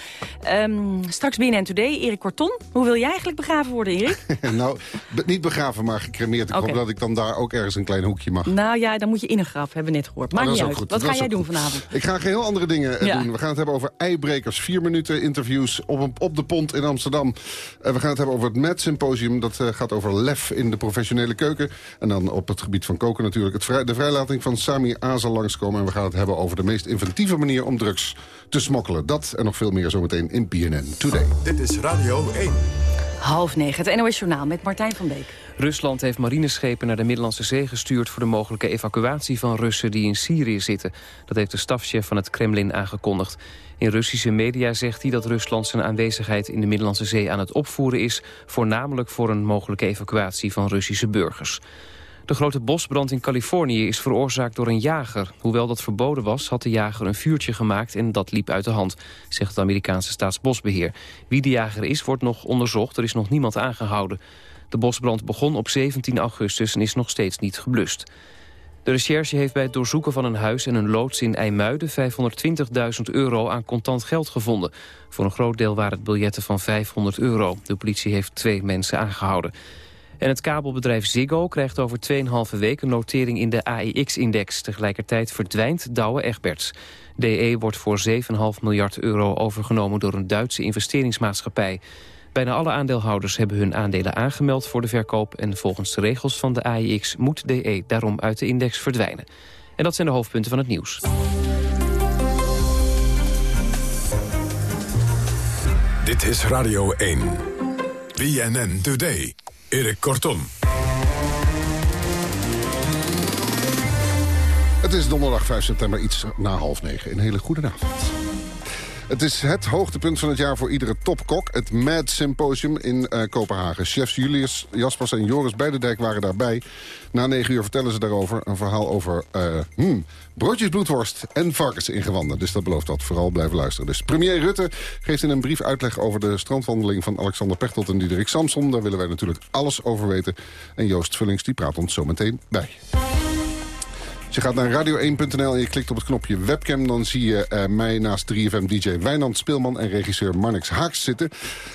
Ehm, straks BNN Today, Erik Korton. Hoe wil jij eigenlijk begraven worden, Erik? nou, niet begraven, maar gecremeerd. Ik hoop dat ik dan daar ook ergens een klein hoekje mag. nou ja, dan moet je in een graf, hebben we net gehoord. Maakt Oh, dat niet uit. goed. Wat Dat ga jij doen goed. vanavond? Ik ga heel andere dingen eh, Ja. doen. We gaan het hebben over eibrekers. Vier minuten interviews op, een- op de pont in Amsterdam. We gaan het hebben over het MET Symposium. Dat eh, gaat over lef in de professionele keuken. En dan op het gebied van koken natuurlijk. Het vrij- de vrijlating van Sami A zal langskomen. En we gaan het hebben over de meest inventieve manier om drugs te smokkelen. Dat en nog veel meer zometeen in BNN Today. Dit is Radio 1. Half negen, het NOS Journaal met Martijn van Beek. Rusland heeft marineschepen naar de Middellandse Zee gestuurd... voor de mogelijke evacuatie van Russen die in Syrië zitten. Dat heeft de stafchef van het Kremlin aangekondigd. In Russische media zegt hij dat Rusland zijn aanwezigheid... in de Middellandse Zee aan het opvoeren is... voornamelijk voor een mogelijke evacuatie van Russische burgers. De grote bosbrand in Californië is veroorzaakt door een jager. Hoewel dat verboden was, had de jager een vuurtje gemaakt... en dat liep uit de hand, zegt het Amerikaanse staatsbosbeheer. Wie de jager is, wordt nog onderzocht. Er is nog niemand aangehouden. De bosbrand begon op 17 augustus en is nog steeds niet geblust. De recherche heeft bij het doorzoeken van een huis en een loods in IJmuiden 520.000 euro aan contant geld gevonden. Voor een groot deel waren het biljetten van 500 euro. De politie heeft twee mensen aangehouden. En het kabelbedrijf Ziggo krijgt over 2,5 weken notering in de AEX-index. Tegelijkertijd verdwijnt Douwe Egberts. DE wordt voor 7,5 miljard euro overgenomen door een Duitse investeringsmaatschappij. Bijna alle aandeelhouders hebben hun aandelen aangemeld voor de verkoop... en volgens de regels van de AEX moet DE daarom uit de index verdwijnen. En dat zijn de hoofdpunten van het nieuws. Dit is Radio 1. BNN Today. Erik Kortom. Het is donderdag 5 september, iets na half negen. Een hele goede avond. Het is het hoogtepunt van het jaar voor iedere topkok. Het Mad Symposium in eh, Kopenhagen. Chefs Julius Jaspers en Joris Beidendijk waren daarbij. Na negen uur vertellen ze daarover een verhaal over eh, hmm, broodjes bloedworst en varkensingewanden. Dus dat belooft wat. Vooral blijven luisteren. Dus premier Rutte geeft in een brief uitleg over de strandwandeling van Alexander Pechtold en Diederik Samson. Daar willen wij natuurlijk alles over weten. En Joost Vullings die praat ons zo meteen bij. Als je gaat naar radio1.nl en je klikt op het knopje webcam... dan zie je eh, mij naast 3FM-dj Wijnand Speelman en regisseur Marnix Haaks zitten.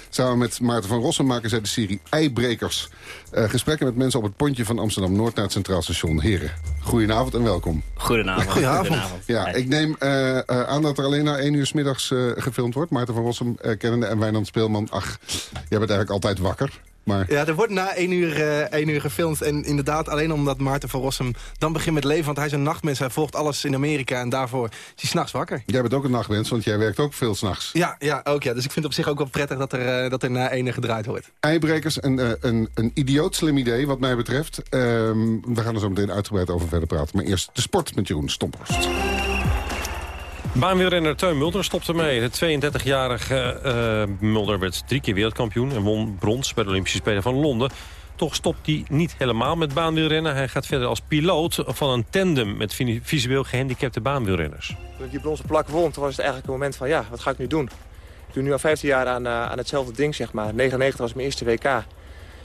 Samen met Maarten van Rossum maken zij de serie Eibrekers. Eh, gesprekken met mensen op het pontje van Amsterdam-Noord... naar het Centraal Station Heren. Goedenavond en welkom. Goedenavond. Goedenavond. Ja, ik neem eh, eh, aan dat er alleen na één uur 's middags eh, gefilmd wordt. Maarten van Rossum kennende en Wijnand Speelman. Ach, jij bent eigenlijk altijd wakker. Maar Ja, er wordt na één uur, één uur gefilmd. En inderdaad, alleen omdat Maarten van Rossum dan begint met leven. Want hij is een nachtmens, hij volgt alles in Amerika. En daarvoor is hij s'nachts wakker. jij bent ook een nachtmens, want jij werkt ook veel s'nachts. Ja, ja, ook ja. Dus ik vind het op zich ook wel prettig dat er, eh, dat er na één uur gedraaid wordt. Eibrekers, een, eh, een, een idioot slim idee wat mij betreft. Ehm, we gaan er zo meteen uitgebreid over verder praten. Maar eerst de sport met Jeroen Stomphorst. Baanwielrenner Teun Mulder stopte mee. De 32-jarige eh, Mulder werd drie keer wereldkampioen... en won brons bij de Olympische Spelen van Londen. Toch stopt hij niet helemaal met baanwielrennen. Hij gaat verder als piloot van een tandem... met vi- visueel gehandicapte baanwielrenners. Toen ik die bronzen plak won, toen was het eigenlijk een moment van ja, wat ga ik nu doen? Ik doe nu al 15 jaar aan, eh, aan hetzelfde ding, zeg maar. 99 was mijn eerste WK.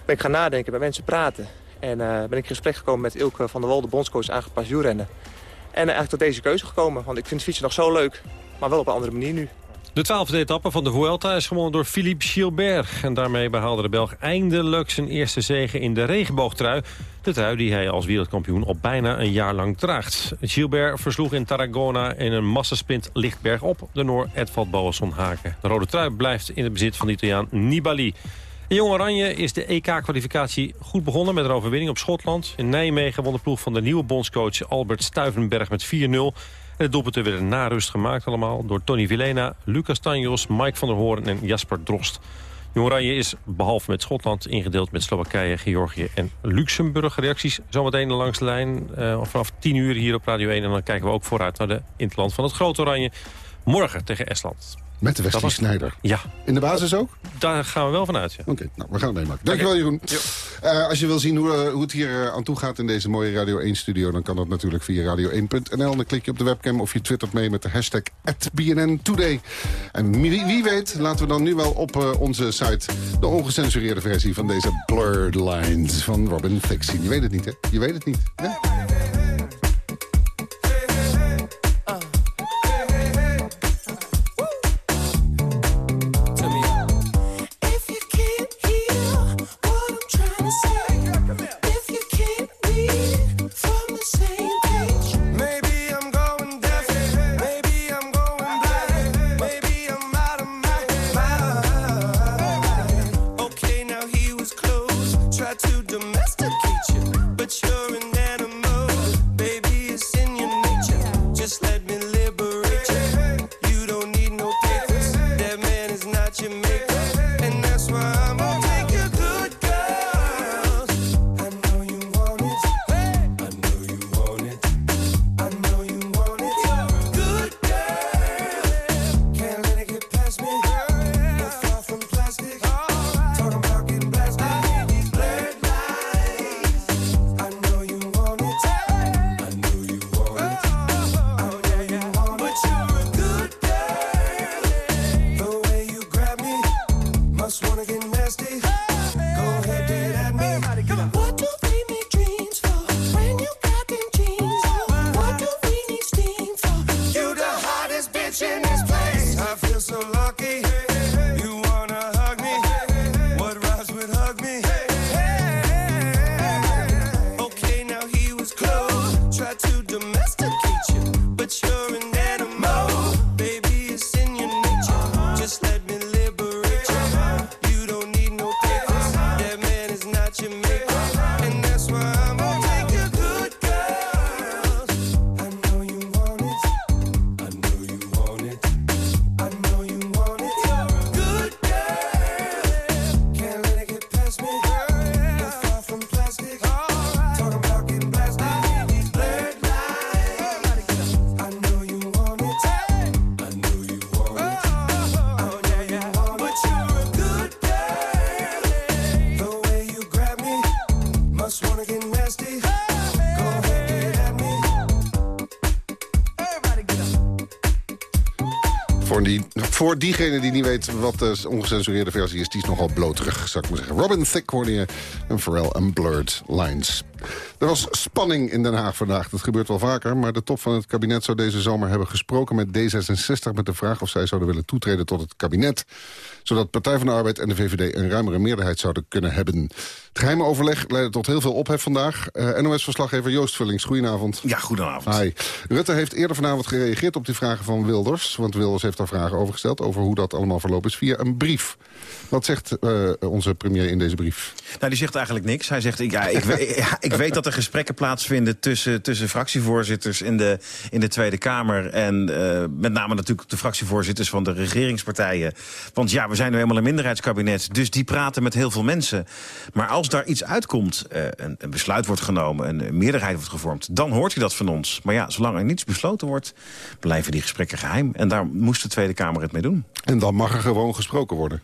Ben ik gaan nadenken, met mensen praten. En eh, ben ik in gesprek gekomen met Ilke van der Wal, de bondscoach aangepast wielrennen. En eigenlijk tot deze keuze gekomen, want ik vind fietsen nog zo leuk. Maar wel op een andere manier nu. De twaalfde etappe van de Vuelta is gewonnen door Philippe Gilbert. En daarmee behaalde de Belg eindelijk zijn eerste zege in de regenboogtrui. De trui die hij als wereldkampioen al bijna een jaar lang draagt. Gilbert versloeg in Tarragona in een massasprint lichtberg op... de Noor Edvald Boasson Haken. De rode trui blijft in het bezit van de Italiaan Nibali. In Jong Oranje is de EK-kwalificatie goed begonnen met een overwinning op Schotland. In Nijmegen won de ploeg van de nieuwe bondscoach Albert Stuivenberg met 4-0. En de doelpunten werden na rust gemaakt allemaal door Tony Villena, Lucas Tanjos, Mike van der Hoorn en Jasper Drost. Jong Oranje is behalve met Schotland ingedeeld met Slowakije, Georgië en Luxemburg. Reacties zometeen langs de lijn uh, vanaf 10 uur hier op Radio 1. En dan kijken we ook vooruit naar de interland van het Grote Oranje. Morgen tegen Estland. Met de Wesley was... Snijder. Ja. In de basis ook? Daar gaan we wel vanuit, ja. Oké, nou, we gaan het meemaken. Dankjewel, Jeroen. Uh, als je wil zien hoe, uh, hoe het hier uh, aan toe gaat in deze mooie Radio 1-studio... dan kan dat natuurlijk via radio1.nl. Dan klik je op de webcam of je twittert mee met de hashtag BNN Today. En wie, wie, weet laten we dan nu wel op onze site... de ongecensureerde versie van deze Blurred Lines van Robin Thicke zien. Je weet het niet, hè? Je weet het niet, hè? Voor diegene die niet weet wat de ongecensureerde versie is... die is nogal bloterig, zou ik maar zeggen. Robin Thicke hoorde en Pharrell Unblurred Lines. Er was spanning in Den Haag vandaag. Dat gebeurt wel vaker, maar de top van het kabinet zou deze zomer hebben gesproken met D66... met de vraag of zij zouden willen toetreden tot het kabinet. Zodat Partij van de Arbeid en de VVD een ruimere meerderheid zouden kunnen hebben. Het geheime overleg leidde tot heel veel ophef vandaag. Uh, NOS-verslaggever Joost Vullings, goedenavond. Ja, goedenavond. Hi. Rutte heeft eerder vanavond gereageerd op die vragen van Wilders. Want Wilders heeft daar vragen over gesteld... over hoe dat allemaal verlopen is via een brief. Wat zegt uh, onze premier in deze brief? Nou, die zegt eigenlijk niks. Hij zegt, ja, ik, ja, ik weet dat er gesprekken plaatsvinden... tussen, tussen fractievoorzitters in de, in de Tweede Kamer... en uh, met name natuurlijk de fractievoorzitters van de regeringspartijen. Want ja, we zijn nu helemaal een minderheidskabinet... dus die praten met heel veel mensen. Maar als daar iets uitkomt, uh, een, een, besluit wordt genomen... een meerderheid wordt gevormd, dan hoort hij dat van ons. Maar ja, zolang er niets besloten wordt, blijven die gesprekken geheim. En daar moest de Tweede Kamer het mee doen. En dan mag er gewoon gesproken worden?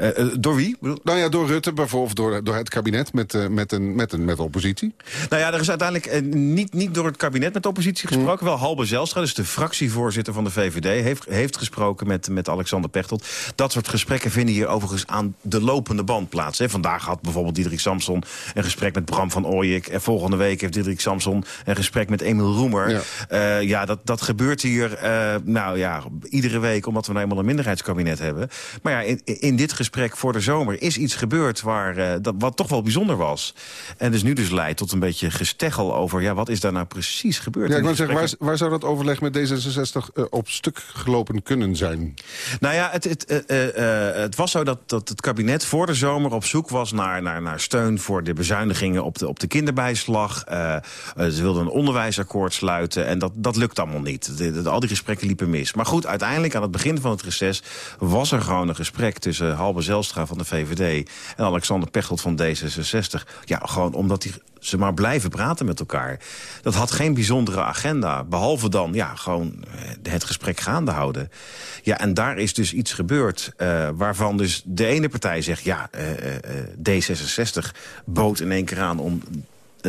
Uh, door wie? Nou ja, door Rutte bijvoorbeeld, door, door het kabinet met, uh, met, een, met, een, met de oppositie. Nou ja, er is uiteindelijk uh, niet, niet door het kabinet met de oppositie gesproken. Hmm. Wel Halbe Zelstra, dus de fractievoorzitter van de VVD... heeft, heeft gesproken met, met Alexander Pechtold. Dat soort gesprekken vinden hier overigens aan de lopende band plaats. Hè. Vandaag had bijvoorbeeld Diederik Samson een gesprek met Bram van Ooyek. En volgende week heeft Diederik Samson een gesprek met Emil Roemer. Ja, ja dat, dat gebeurt hier nou ja, iedere week... omdat we nou eenmaal een minderheidskabinet hebben. Maar ja, in, in dit gesprek gesprek voor de zomer is iets gebeurd waar, uh, dat, wat toch wel bijzonder was. En dus nu dus leidt tot een beetje gesteggel over... ja, wat is daar nou precies gebeurd? Ja, ik wil zeggen, waar, waar, zou dat overleg met D66 uh, op stuk gelopen kunnen zijn? Nou ja, het, het, uh, het was zo dat, dat het kabinet voor de zomer op zoek was... naar, naar, naar steun voor de bezuinigingen op de, op de kinderbijslag. ze wilden een onderwijsakkoord sluiten en dat, dat lukt allemaal niet. De, de, al die gesprekken liepen mis. Maar goed, uiteindelijk aan het begin van het reces was er gewoon een gesprek tussen Halbe Zelstra van de VVD... en Alexander Pechtold van D66. Ja, gewoon omdat die, ze maar blijven praten met elkaar. Dat had geen bijzondere agenda. Behalve dan, ja, gewoon eh, het gesprek gaande houden. Ja, en daar is dus iets gebeurd uh, waarvan dus de ene partij zegt... ja, uh, D66 bood in één keer aan om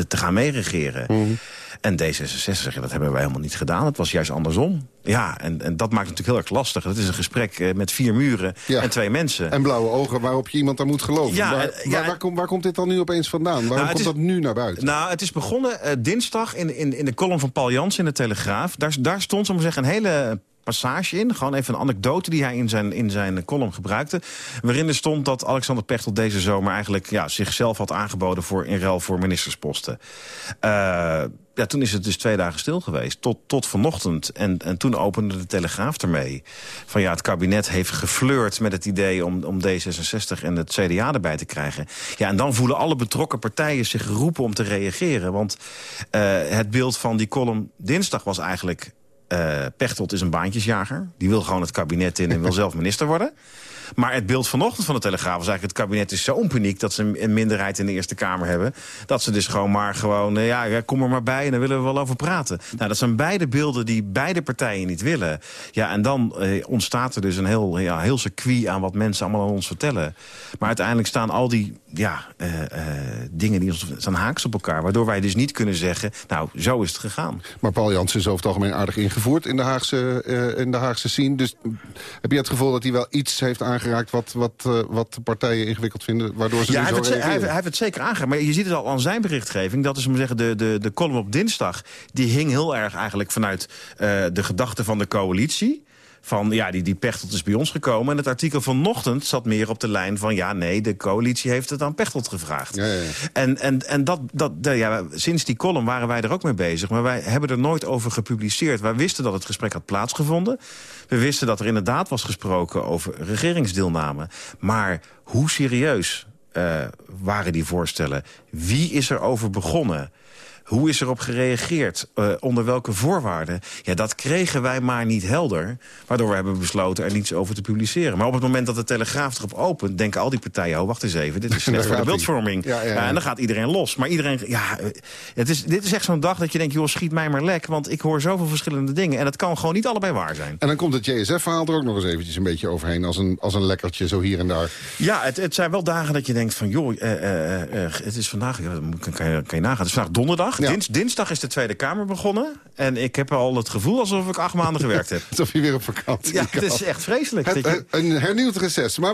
te gaan meeregeren. Mm. En D66 zeggen, dat hebben wij helemaal niet gedaan. Het was juist andersom. Ja, en, en dat maakt het natuurlijk heel erg lastig. Het is een gesprek uh, met vier muren ja. en twee mensen. En blauwe ogen waarop je iemand dan moet geloven. Ja, waar, ja, waar, waar, komt, waar, komt dit dan nu opeens vandaan? Waarom nou, komt is, dat nu naar buiten? Nou, het is begonnen uh, dinsdag in, in, in de column van Paul Jans in de Telegraaf. Daar, daar stond, zo maar zeggen, een hele passage in. Gewoon even een anekdote die hij in zijn, in zijn column gebruikte. Waarin er stond dat Alexander Pechtel deze zomer eigenlijk ja, zichzelf had aangeboden voor, in ruil voor ministersposten. Uh, ja, toen is het dus twee dagen stil geweest. Tot, tot vanochtend. En, en toen opende de Telegraaf ermee. Van ja, het kabinet heeft geflirt met het idee om, om D66 en het CDA erbij te krijgen. Ja, en dan voelen alle betrokken partijen zich geroepen om te reageren. Want uh, het beeld van die column dinsdag was eigenlijk... Uh, Pechtold is een baantjesjager. Die wil gewoon het kabinet in en wil zelf minister worden. Maar het beeld vanochtend van de Telegraaf was eigenlijk... het kabinet is zo paniek dat ze een minderheid in de Eerste Kamer hebben... dat ze dus gewoon maar gewoon... Uh, ja, kom er maar bij en daar willen we wel over praten. Nou, dat zijn beide beelden die beide partijen niet willen. Ja, en dan uh, ontstaat er dus een heel, ja, heel circuit aan wat mensen allemaal aan ons vertellen. Maar uiteindelijk staan al die ja, uh, dingen die ons staan haaks op elkaar... waardoor wij dus niet kunnen zeggen, nou, zo is het gegaan. Maar Paul Janssen is over het algemeen aardig ingevoerd in de Haagse, in de Haagse scene. Dus heb je het gevoel dat hij wel iets heeft aangeraakt aangeraakt wat, wat, uh, wat partijen ingewikkeld vinden, waardoor ze ja, hij, heeft het, hij, hij, heeft het zeker aangeraakt. Maar je ziet het al aan zijn berichtgeving. Dat is om zeggen, de, de, de column op dinsdag, die hing heel erg eigenlijk vanuit uh, de gedachten van de coalitie van ja, die, die Pechtold is bij ons gekomen. En het artikel vanochtend zat meer op de lijn van... ja, nee, de coalitie heeft het aan Pechtold gevraagd. Ja, ja, ja. En, en, en dat, dat, ja, sinds die column waren wij er ook mee bezig. Maar wij hebben er nooit over gepubliceerd. Wij wisten dat het gesprek had plaatsgevonden. We wisten dat er inderdaad was gesproken over regeringsdeelname. Maar hoe serieus uh, waren die voorstellen? Wie is er over begonnen? Hoe is erop gereageerd? Uh, onder welke voorwaarden? Ja, dat kregen wij maar niet helder. Waardoor we hebben besloten er niets over te publiceren. Maar op het moment dat de Telegraaf erop opent... denken al die partijen, oh, wacht eens even, dit is slecht voor de beeldvorming. Ja, ja, ja. Uh, en dan gaat iedereen los. Maar iedereen, ja, het is, dit is echt zo'n dag dat je denkt... joh, schiet mij maar lek, want ik hoor zoveel verschillende dingen. En dat kan gewoon niet allebei waar zijn. En dan komt het JSF-verhaal er ook nog eens eventjes een beetje overheen... als een, als een lekkertje, zo hier en daar. Ja, het, het zijn wel dagen dat je denkt van... joh, uh, het is vandaag, kan, je, kan je nagaan, het is vandaag donderdag. Ja. Dins, dinsdag is de Tweede Kamer begonnen. En ik heb al het gevoel alsof ik acht maanden gewerkt heb. alsof je weer op vakantie Ja, het is echt vreselijk. Het, je... Een hernieuwd reces. Maar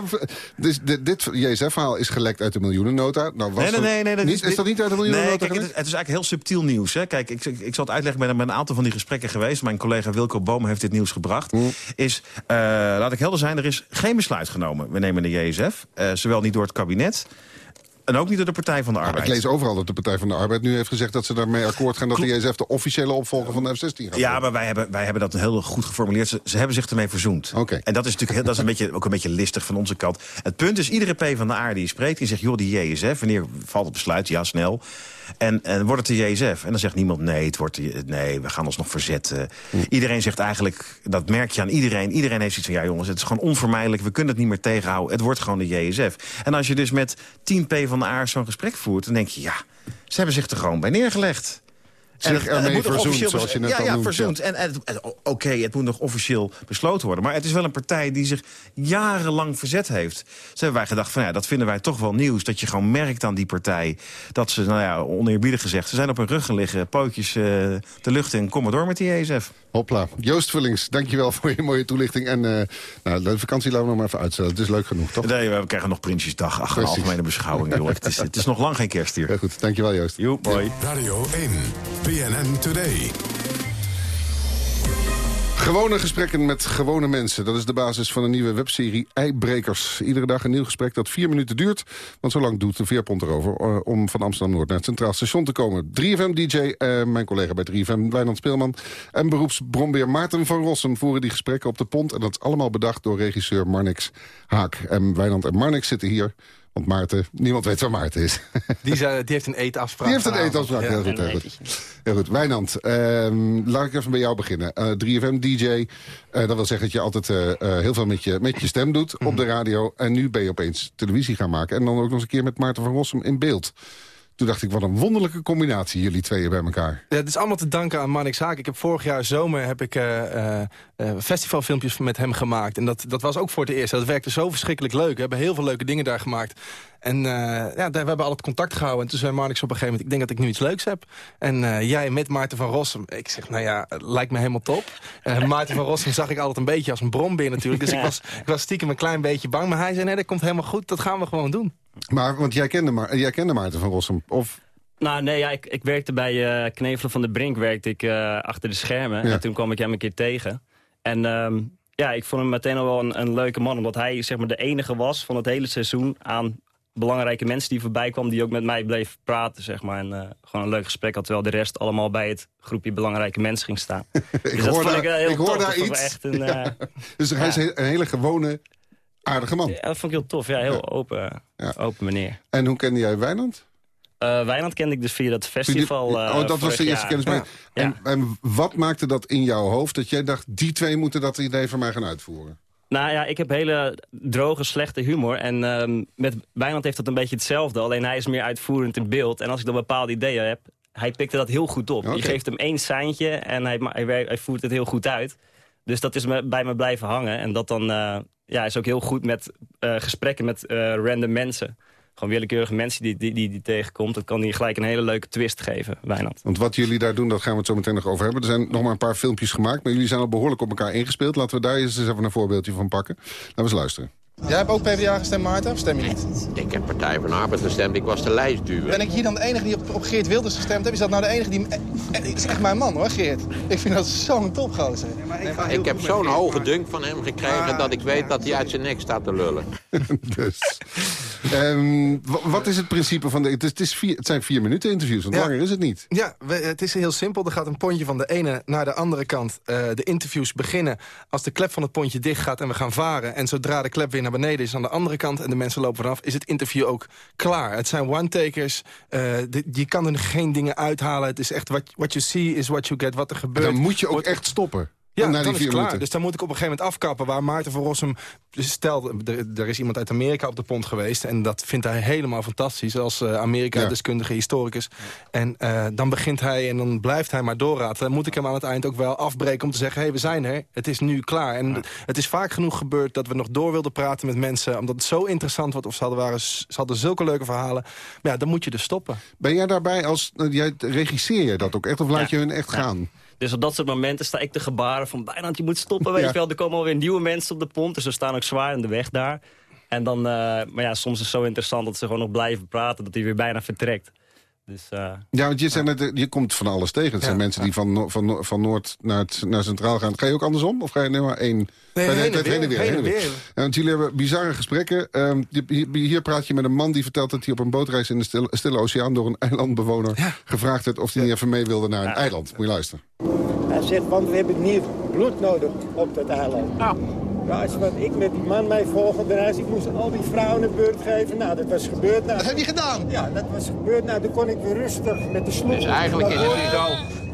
dus, dit, dit JSF-verhaal is gelekt uit de miljoenennota. Nou, was nee, nee, nee. nee dat niet, is, is, dat niet uit de miljoenennota nee, kijk, het, het, is eigenlijk heel subtiel nieuws. Hè. Kijk, ik, ik, ik zal het uitleggen, ik ben met een aantal van die gesprekken geweest. Mijn collega Wilco Boom heeft dit nieuws gebracht. Mm. Is, uh, laat ik helder zijn, er is geen besluit genomen. We nemen de JSF, uh, zowel niet door het kabinet... En ook niet door de Partij van de Arbeid. ik lees overal dat de Partij van de Arbeid nu heeft gezegd... dat ze daarmee akkoord gaan dat de JSF de officiële opvolger van de F-16 gaat Ja, maar wij hebben, wij hebben dat heel goed geformuleerd. Ze, ze hebben zich ermee verzoend. Okay. En dat is natuurlijk dat is een beetje, ook een beetje listig van onze kant. Het punt is, iedere P van de A die spreekt... die zegt, joh, die JSF, wanneer valt het besluit? Ja, snel. En, en wordt het de JSF? En dan zegt niemand, nee, het wordt de, nee we gaan ons nog verzetten. Hm. Iedereen zegt eigenlijk, dat merk je aan iedereen. Iedereen heeft zoiets van, ja jongens, het is gewoon onvermijdelijk. We kunnen het niet meer tegenhouden. Het wordt gewoon de JSF. En als je dus met 10 P van de A zo'n gesprek voert... dan denk je, ja, ze hebben zich er gewoon bij neergelegd zich en, ermee verzoend, zoals je net ja, al ja, noemt. verzoend. En, en, oké, okay, het moet nog officieel besloten worden. Maar het is wel een partij die zich jarenlang verzet heeft. Ze hebben wij gedacht, van ja, dat vinden wij toch wel nieuws. Dat je gewoon merkt aan die partij dat ze, nou ja, oneerbiedig gezegd... ze zijn op hun rug liggen, pootjes uh, de lucht in. Kom maar door met die ESF. Hopla. Joost Vullings, dankjewel voor je mooie toelichting. En uh, nou, de vakantie laten we nog maar even uitstellen. Het is leuk genoeg, toch? Nee, we krijgen nog Prinsjesdag. Ach, een algemene beschouwing, joh. het, is, het is nog lang geen kerst hier. Heel goed, dankjewel Joost. Jo, mooi. Radio 1, BNN Today. Gewone gesprekken met gewone mensen. Dat is de basis van een nieuwe webserie Eibrekers. Iedere dag een nieuw gesprek dat vier minuten duurt. Want zo lang doet de Veerpont erover uh, om van Amsterdam-Noord naar het Centraal Station te komen. 3FM-dj, uh, mijn collega bij 3FM, Wijnand Speelman... en beroepsbrombeer Maarten van Rossum voeren die gesprekken op de pont. En dat is allemaal bedacht door regisseur Marnix Haak. En Wijnand en Marnix zitten hier Want Maarten, niemand weet waar Maarten is. Die, zei, die heeft een eetafspraak. Die heeft een eetafspraak, Ja. heel goed. Heel goed. Heel goed. Wijnand, ehm, laat ik even bij jou beginnen. Eh 3FM-dj, dat wil zeggen dat je altijd eh, eh, heel veel met je, met je stem doet op Mhm. de radio. En nu ben je opeens televisie gaan maken. En dan ook nog eens een keer met Maarten van Rossum in beeld. Toen dacht ik, wat een wonderlijke combinatie, jullie tweeën bij elkaar. Ja, het is allemaal te danken aan Manik Zaak. Ik heb vorig jaar zomer heb ik, eh, eh, eh, festivalfilmpjes met hem gemaakt. En dat, dat was ook voor het eerst. Dat werkte zo verschrikkelijk leuk. We hebben heel veel leuke dingen daar gemaakt. En eh, ja, daar, we hebben altijd contact gehouden. En toen zei Marnix op een gegeven moment... ik denk dat ik nu iets leuks heb. En eh, jij met Maarten van Rossum. Ik zeg, nou ja, het lijkt me helemaal top. Eh, Maarten van Rossum zag ik altijd een beetje als een brombeer natuurlijk. Dus ik, was, ik was stiekem een klein beetje bang. Maar hij zei, nee, dat komt helemaal goed. Dat gaan we gewoon doen. Maar, want jij kende, Ma jij kende Maarten van Rossum. Of Nou, nee, ja, ik, ik werkte bij eh, Knevelen van de Brink werkte ik, eh, achter de schermen. Ja. En toen kwam ik hem een keer tegen. En ehm, ja, ik vond hem meteen al wel een, een leuke man. Omdat hij zeg maar, de enige was van het hele seizoen aan belangrijke mensen die voorbij kwamen... die ook met mij bleef praten, zeg maar. En eh, gewoon een leuk gesprek had, terwijl de rest allemaal bij het groepje belangrijke mensen ging staan. ik dus dat hoor vond daar, ik ik hoor daar iets. Echt een, Ja. Dus hij is een hele gewone, aardige man. Ja, dat vond ik heel tof. Ja, heel Open, open meneer. En hoe kende jij Wijnand? Wijnand kende ik dus via dat festival. eh, oh, dat was de eerste kennismaking. Ja. En, en wat maakte dat in jouw hoofd dat jij dacht... die twee moeten dat idee voor mij gaan uitvoeren? Nou ja, ik heb hele droge, slechte humor. En ehm, met Wijnand heeft dat een beetje hetzelfde. Alleen hij is meer uitvoerend in beeld. En als ik dan bepaalde ideeën heb, hij pikte dat heel goed op. Je geeft hem één seintje en hij, hij voert het heel goed uit. Dus dat is me, bij me blijven hangen. En dat dan eh, ja, is ook heel goed met eh, gesprekken met eh, random mensen. Gewoon willekeurige mensen die, die, die, die tegenkomt. Dat kan hij gelijk een hele leuke twist geven, Wijnand. Want wat jullie daar doen, dat gaan we het zo meteen nog over hebben. Er zijn nog maar een paar filmpjes gemaakt, maar jullie zijn al behoorlijk op elkaar ingespeeld. Laten we daar eens even een voorbeeldje van pakken. Laten we eens luisteren. Jij hebt ook PvdA gestemd, Maarten? Of stem je niet? Ik heb Partij van de Arbeid gestemd, ik was de lijstduwer. Ben ik hier dan de enige die op, op Geert Wilders gestemd heeft? Is dat nou de enige die... eh, eh, Het is echt mijn man hoor, Geert. Ik vind dat zo'n topgozer. Ik heb zo'n hoge dunk van hem gekregen dat ik weet dat hij uit zijn nek staat te lullen. dus. Ehm, wa- wat is het principe van de... Het, is, het, is vier, het zijn vier minuten interviews, want Ja. langer is het niet. Ja, we- het is heel simpel. Er gaat een pontje van de ene naar de andere kant. Eh, de interviews beginnen als de klep van het pontje dicht gaat en we gaan varen. En zodra de klep weer naar beneden is aan de andere kant... en de mensen lopen vanaf, is het interview ook klaar. Het zijn one-takers. eh, je kan er geen dingen uithalen. Het is echt what, what you see is what you get. Wat er En gebeurt. dan moet je ook wordt- echt stoppen. Ja, dan is klaar. minuten. Dus dan moet ik op een gegeven moment afkappen... waar Maarten van Rossum... Stel, er, is iemand uit Amerika op de pont geweest... en dat vindt hij helemaal fantastisch... als eh, Amerika-deskundige historicus. En eh, dan begint hij en dan blijft hij maar doorraten. Dan moet ik hem aan het eind ook wel afbreken om te zeggen... hé, hey, we zijn er, het is nu klaar. En het is vaak genoeg gebeurd dat we nog door wilden praten met mensen... omdat het zo interessant wordt of ze hadden, waren, ze hadden zulke leuke verhalen. Maar ja, dan moet je dus stoppen. Ben jij daarbij als... jij, regisseer je dat ook echt of laat Ja. je hun echt gaan? Dus op dat soort momenten sta ik te gebaren van bijna je moet stoppen, weet Ja. je wel. Er komen alweer nieuwe mensen op de pont, dus we staan ook zwaar in de weg daar. En dan, eh, maar ja, soms is het zo interessant dat ze gewoon nog blijven praten, dat hij weer bijna vertrekt. Dus, eh, Ja, want je, zei net, eh, je komt van alles tegen. Het zijn mensen die van, van, van Noord naar, het, naar Centraal gaan. Ga je ook andersom? Of ga je nu maar één? Hele heen en weer, heen en weer. Ja, want jullie hebben bizarre gesprekken. Ehm, hier, hier praat je met een man die vertelt dat hij op een bootreis in de Stille, Stille Oceaan... door een eilandbewoner gevraagd werd of hij niet even mee wilde naar een eiland. Moet je luisteren. Hij zegt, want we hebben nieuw bloed nodig op dat eiland. Ja, als wat ik met die man mee volgende reis, ik moest al die vrouwen een beurt geven. Nou, dat was gebeurd. Nou, Dat heb je gedaan? Ja, dat was gebeurd. Nou, toen kon ik weer rustig met de sloep. Dus eigenlijk is het nu zo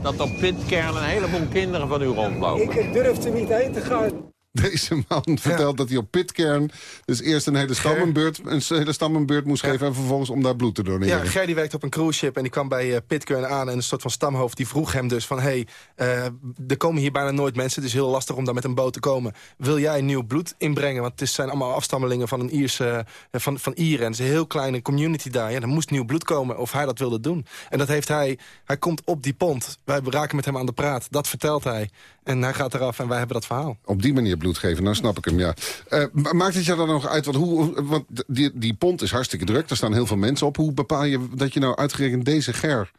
dat op Pitcairn een heleboel kinderen van u rondlopen. Ik durfde niet heen te gaan. Deze man vertelt dat hij op Pitcairn... dus eerst een hele stam een hele stam een beurt moest geven... en vervolgens om daar bloed te doneren. Ja, Ger die werkte op een cruise ship en die kwam bij eh, Pitcairn aan... en een soort van stamhoofd die vroeg hem dus van... hé, hey, eh, er komen hier bijna nooit mensen, het is heel lastig om daar met een boot te komen. Wil jij nieuw bloed inbrengen? Want het zijn allemaal afstammelingen van, een Ierse, eh, van, van Ieren. En het is een heel kleine community daar. Ja, er moest nieuw bloed komen of hij dat wilde doen. En dat heeft hij... Hij komt op die pont. Wij raken met hem aan de praat. Dat vertelt hij. En hij gaat eraf en wij hebben dat verhaal. Op die manier bloed geven, dan snap ik hem, ja. Ma- maakt het je dan nog uit, want, hoe, want die, die pont is hartstikke druk... er staan heel veel mensen op. Hoe bepaal je dat je nou uitgerekend deze ger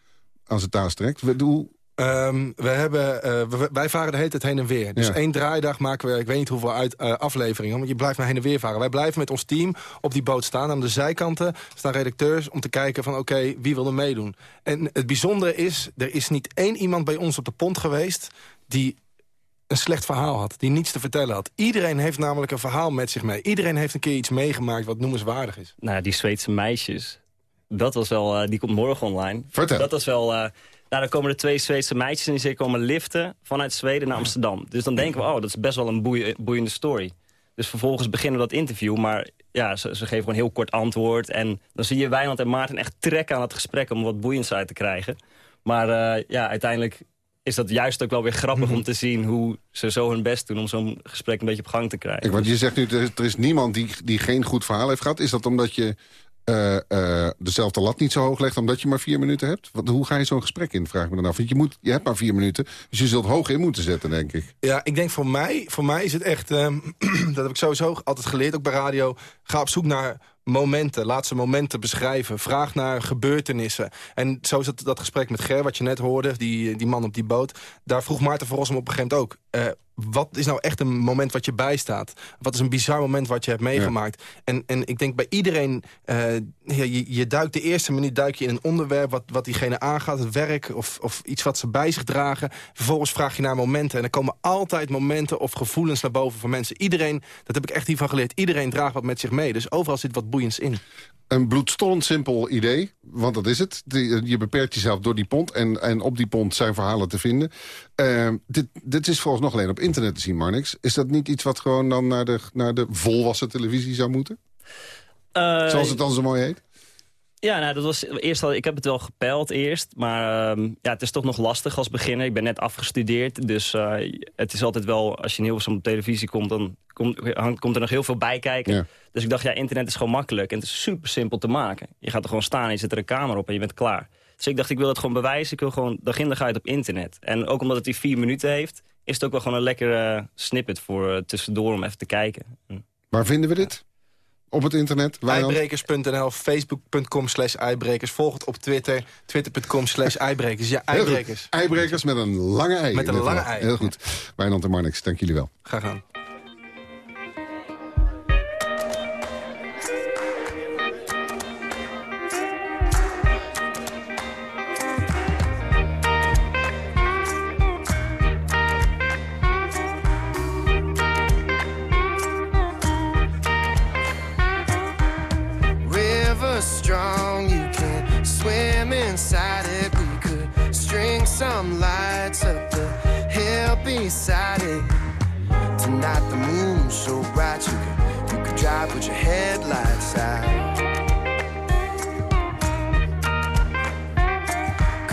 aan zijn taas trekt? We- Hoe, Ehm, we hebben, eh, we- wij varen de hele tijd heen en weer. Dus Ja. één draaidag maken we, ik weet niet hoeveel uit, eh, afleveringen... want je blijft maar heen en weer varen. Wij blijven met ons team op die boot staan. Aan de zijkanten staan redacteurs om te kijken van... oké, wie wil er meedoen? En het bijzondere is, er is niet één iemand bij ons op de pont geweest... die een slecht verhaal had. Die niets te vertellen had. Iedereen heeft namelijk een verhaal met zich mee. Iedereen heeft een keer iets meegemaakt wat noemenswaardig is. Nou, die Zweedse meisjes. Dat was wel... eh, die komt morgen online. Vertel. Dat was wel... eh, nou, dan komen er twee Zweedse meisjes en die zeggen komen liften vanuit Zweden naar Amsterdam. Dus dan denken we, oh, dat is best wel een boeie- boeiende story. Dus vervolgens beginnen we dat interview, maar ja, ze, ze geven gewoon een heel kort antwoord. En dan zie je Wijnand en Maarten echt trekken aan het gesprek om wat boeiends uit te krijgen. Maar eh, ja, uiteindelijk is dat juist ook wel weer grappig om te zien hoe ze zo hun best doen om zo'n gesprek een beetje op gang te krijgen. Ik, want je zegt nu, er is, niemand die, die geen goed verhaal heeft gehad. Is dat omdat je eh, eh, dezelfde lat niet zo hoog legt... omdat je maar vier minuten hebt? Want hoe ga je zo'n gesprek in, vraag ik me dan af. Want je, moet, je hebt maar vier minuten, dus je zult hoog in moeten zetten, denk ik. Ja, ik denk voor mij, voor mij is het echt... ehm, dat heb ik sowieso altijd geleerd, ook bij radio. Ga op zoek naar momenten, laat ze momenten beschrijven. Vraag naar gebeurtenissen. En zo is dat, dat gesprek met Ger, wat je net hoorde... die, die man op die boot. Daar vroeg Maarten van Rossum op een gegeven moment ook... eh, wat is nou echt een moment wat je bijstaat? Wat is een bizar moment wat je hebt meegemaakt? En, en ik denk bij iedereen... eh, je, je duikt de eerste minuut duik je in een onderwerp... wat, wat diegene aangaat, het werk of, of iets wat ze bij zich dragen. Vervolgens vraag je naar momenten. En er komen altijd momenten of gevoelens naar boven van mensen. Iedereen, dat heb ik echt hiervan geleerd... iedereen draagt wat met zich mee. Dus overal zit wat boeiends in. Een bloedstollend simpel idee, want dat is het. Die- Je beperkt jezelf door die pont en, en op die pont zijn verhalen te vinden. Eh, dit, dit is volgens nog alleen op internet te zien, Marnix. Is dat niet iets wat gewoon dan naar de, naar de volwassen televisie zou moeten? Eh, Zoals het dan zo mooi heet? Ja, nou, dat was eerst al, ik heb het wel gepeild eerst. Maar ehm, ja, het is toch nog lastig als beginner. Ik ben net afgestudeerd. Dus eh, het is altijd wel, als je in Hilversum op televisie komt... dan komt, hangt- komt er nog heel veel bij kijken. Dus ik dacht, ja, internet is gewoon makkelijk. En het is super simpel te maken. Je gaat er gewoon staan, je zet er een camera op en je bent klaar. Dus ik dacht, ik wil het gewoon bewijzen. Ik wil gewoon de gindigheid op internet. En ook omdat het die vier minuten heeft... is het ook wel gewoon een lekkere snippet voor eh, tussendoor om even te kijken. Waar vinden we dit? Op het internet? Eibrekers.nl, facebook.com slash eibrekers. Volg het op Twitter, twitter.com slash eibrekers. Ja, eibrekers. Eibrekers met een lange ei. Met een lange ei. Heel goed. Wijnand en Marnix, dank jullie wel. Ga gaan.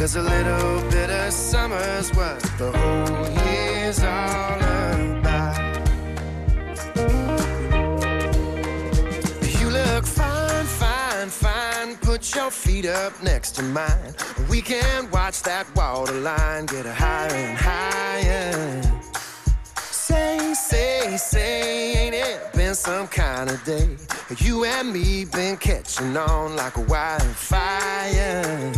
Cause a little bit of summer's what the whole year's all about. You look fine, fine, fine. Put your feet up next to mine. We can watch that water line get higher and higher. Say, say, say, ain't it been some kind of day? You and me been catching on like a wildfire.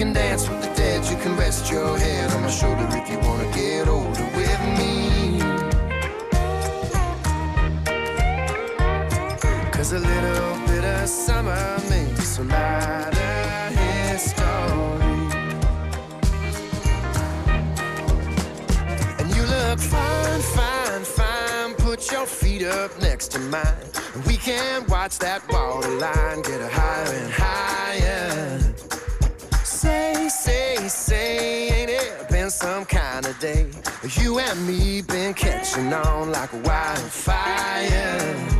Can dance with the dead. You can rest your head on my shoulder if you wanna get older with me. Cause a little bit of summer makes a lot of history. And you look fine, fine, fine. Put your feet up next to mine. We can watch that water line get higher and higher. Say, ain't it been some kind of day? You and me been catching on like a wildfire.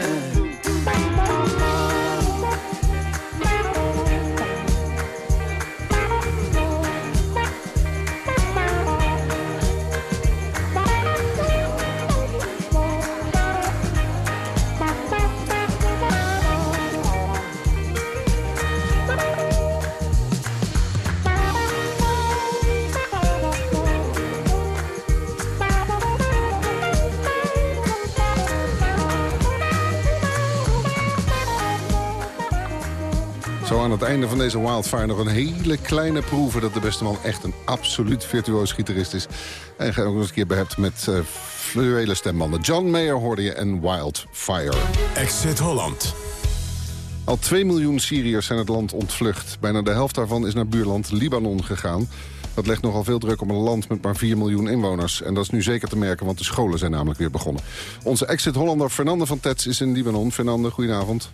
Zo aan het einde van deze Wildfire nog een hele kleine proeve... dat de beste man echt een absoluut virtuoos gitarist is. En ga ook nog eens een keer behept met uh, fluwele stembanden. John Mayer hoorde je en Wildfire. Exit Holland. Al 2 miljoen Syriërs zijn het land ontvlucht. Bijna de helft daarvan is naar buurland Libanon gegaan. Dat legt nogal veel druk op een land met maar 4 miljoen inwoners. En dat is nu zeker te merken, want de scholen zijn namelijk weer begonnen. Onze exit-Hollander Fernande van Tets is in Libanon. Fernande, goedenavond.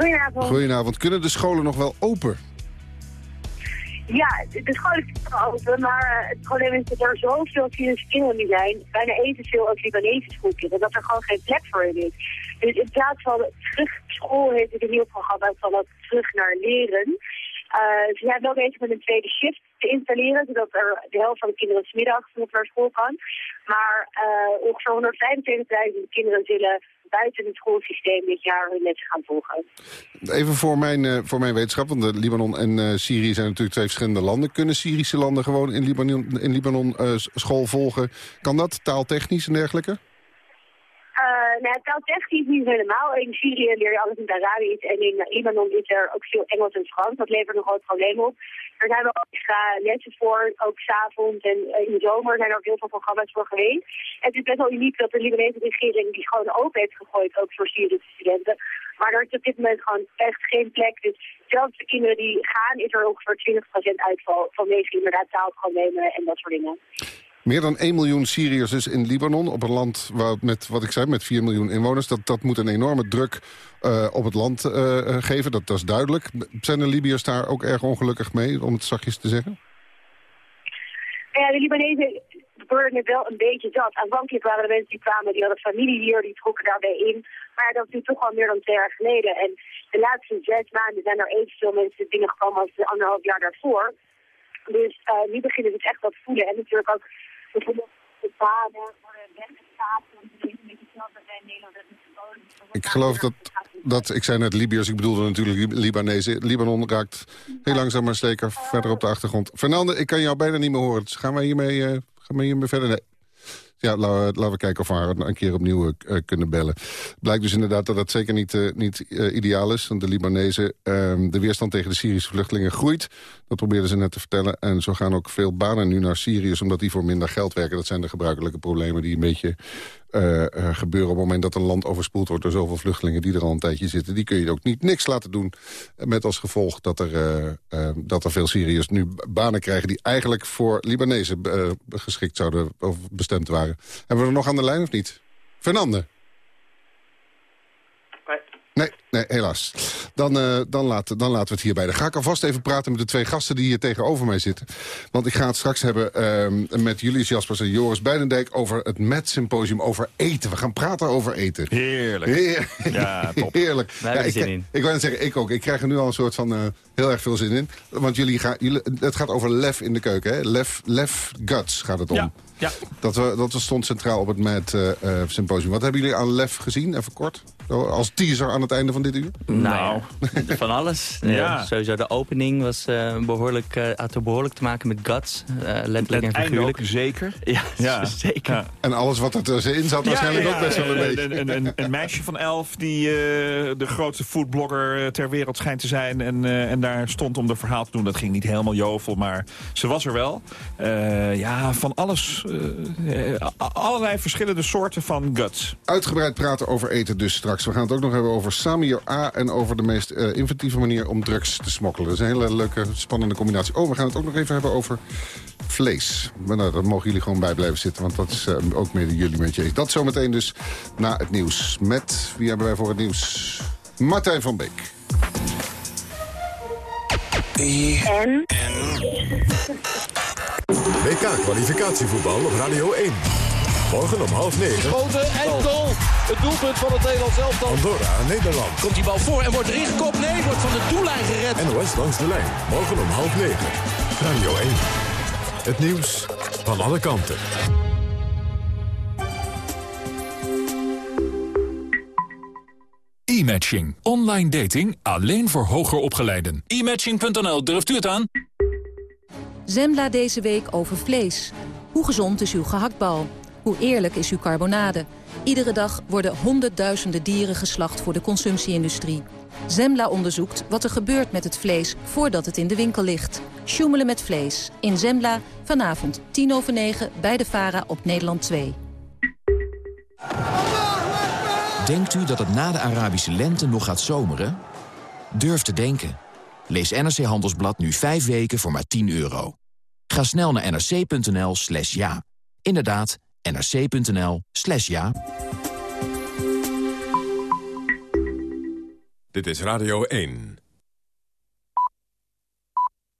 Goedenavond. Goedenavond. Kunnen de scholen nog wel open? Ja, de scholen zijn open, maar eh, het probleem is dat er zoveel Syrische kinderen nu zijn, bijna evenveel als Libanese schoolkinderen, dat er gewoon geen plek voor hen is. Dus in plaats van terug school heeft het een nieuw programma van dat terug naar leren. Uh, ze zijn wel bezig met een tweede shift te installeren, zodat er de helft van de kinderen smiddags nog naar school kan. Maar uh, ongeveer 175.000 kinderen zullen buiten het schoolsysteem dit jaar hun lessen gaan volgen. Even voor mijn, uh, voor mijn wetenschap, want de Libanon en uh, Syrië zijn natuurlijk twee verschillende landen. Kunnen Syrische landen gewoon in Libanon, in Libanon school volgen? Kan dat, taaltechnisch en dergelijke? Nou, taaltechnisch niet helemaal. In Syrië leer je alles in het Arabisch en in Libanon is er ook veel Engels en Frans. Dat levert een groot probleem op. Er zijn wel extra lessen voor, ook s'avonds en in de zomer zijn er ook heel veel programma's voor geweest. En het is best wel uniek dat de Libanese regering die gewoon open heeft gegooid, ook voor Syrische studenten. Maar er is op dit moment gewoon echt geen plek. Dus zelfs de kinderen die gaan, is er ongeveer 20% uitval vanwege inderdaad taalproblemen en dat soort dingen. Meer dan 1 miljoen Syriërs dus in Libanon, op een land waar met, wat ik zei, met 4 miljoen inwoners. Dat, dat moet een enorme druk uh, op het land uh, geven, dat, dat is duidelijk. Zijn de Libiërs daar ook erg ongelukkig mee, om het zachtjes te zeggen? Ja, de Libanezen worden het wel een beetje zat. Aanvankelijk waren er mensen die kwamen, die hadden familie hier, die trokken daarbij in. Maar dat is nu toch al meer dan twee jaar geleden. En de laatste zes maanden zijn er evenveel mensen binnengekomen als de anderhalf jaar daarvoor. Dus uh, nu beginnen we het echt wat voelen. En natuurlijk ook Ik geloof dat, dat, ik zei net Libiërs, ik bedoelde natuurlijk Libanezen. Libanon raakt heel langzaam maar zeker verder op de achtergrond. Fernande, ik kan jou bijna niet meer horen. Dus gaan wij hiermee, uh, gaan we hiermee verder? Nee. Ja, laten we kijken of we haar een keer opnieuw uh, kunnen bellen. Blijkt dus inderdaad dat dat zeker niet, uh, niet uh, ideaal is. Want de Libanezen, de weerstand tegen de Syrische vluchtelingen groeit. Dat probeerden ze net te vertellen. En zo gaan ook veel banen nu naar Syriërs, omdat die voor minder geld werken. Dat zijn de gebruikelijke problemen die een beetje gebeuren... op het moment dat een land overspoeld wordt door zoveel vluchtelingen... die er al een tijdje zitten. Die kun je ook niet niks laten doen. Met als gevolg dat er, dat er veel Syriërs nu banen krijgen... die eigenlijk voor Libanezen geschikt zouden of bestemd waren. Hebben we er nog aan de lijn of niet? Fernande? Nee, nee, helaas. Dan, uh, dan, laat, dan laten we het hierbij. Dan ga ik alvast even praten met de twee gasten die hier tegenover mij zitten. Want ik ga het straks hebben uh, met Julius Jaspers en Joris Bijnendijk... over het Met Symposium, over eten. We gaan praten over eten. Heerlijk. Heer... Ja, top. Heerlijk. Ik, zin in. Ik net zeggen, ik ook. Ik krijg er nu al een soort van uh, heel erg veel zin in. Want jullie gaan, jullie, het gaat over lef in de keuken, hè? Lef, lef guts gaat het om. Ja. Ja. Dat, we, dat we stond centraal op het uh, uh, Symposium. Wat hebben jullie aan lef gezien, even kort? Als teaser aan het einde van dit uur? Nou, van alles. ja. Sowieso de opening was, uh, behoorlijk, uh, had er behoorlijk te maken met guts. letterlijk en figuurlijk. Ook, zeker. Ja, ja. zeker. Ja. En alles wat er tussenin zat waarschijnlijk ook best wel een beetje. Een, een, een, een meisje van elf die de grootste foodblogger ter wereld schijnt te zijn. En, en daar stond om de verhaal te doen. Dat ging niet helemaal jovel, maar ze was er wel. ja, van alles uh, allerlei verschillende soorten van guts. Uitgebreid praten over eten dus straks. We gaan het ook nog hebben over A. en over de meest uh, inventieve manier om drugs te smokkelen. Dat is een hele leuke, spannende combinatie. Oh, we gaan het ook nog even hebben over vlees. Maar nou, daar mogen jullie gewoon bij blijven zitten, want dat is uh, ook meer jullie met je. Dat zometeen dus na het nieuws. Met, wie hebben wij voor het nieuws? Martijn van Beek. En? WK-kwalificatievoetbal op Radio 1. Morgen om half negen. Schoten en goal. Het doelpunt van het Nederlands elftal. Andorra, Nederland. Komt die bal voor en wordt erin gekopt? Nee, wordt van de doellijn gered. NOS langs de lijn. Morgen om half negen. Radio 1. Het nieuws van alle kanten. E-matching. Online dating alleen voor hoger opgeleiden. E-matching.nl, durft u het aan? Zembla deze week over vlees. Hoe gezond is uw gehaktbal? Hoe eerlijk is uw carbonade? Iedere dag worden honderdduizenden dieren geslacht voor de consumptie-industrie. Zembla onderzoekt wat er gebeurt met het vlees voordat het in de winkel ligt. Sjoemelen met vlees. In Zembla vanavond 10 over 9 bij de VARA op Nederland 2. Denkt u dat het na de Arabische lente nog gaat zomeren? Durf te denken. Lees NRC Handelsblad nu 5 weken voor maar 10 euro. Ga snel naar nrc.nl slash ja. Inderdaad, nrc.nl slash ja. Dit is Radio 1.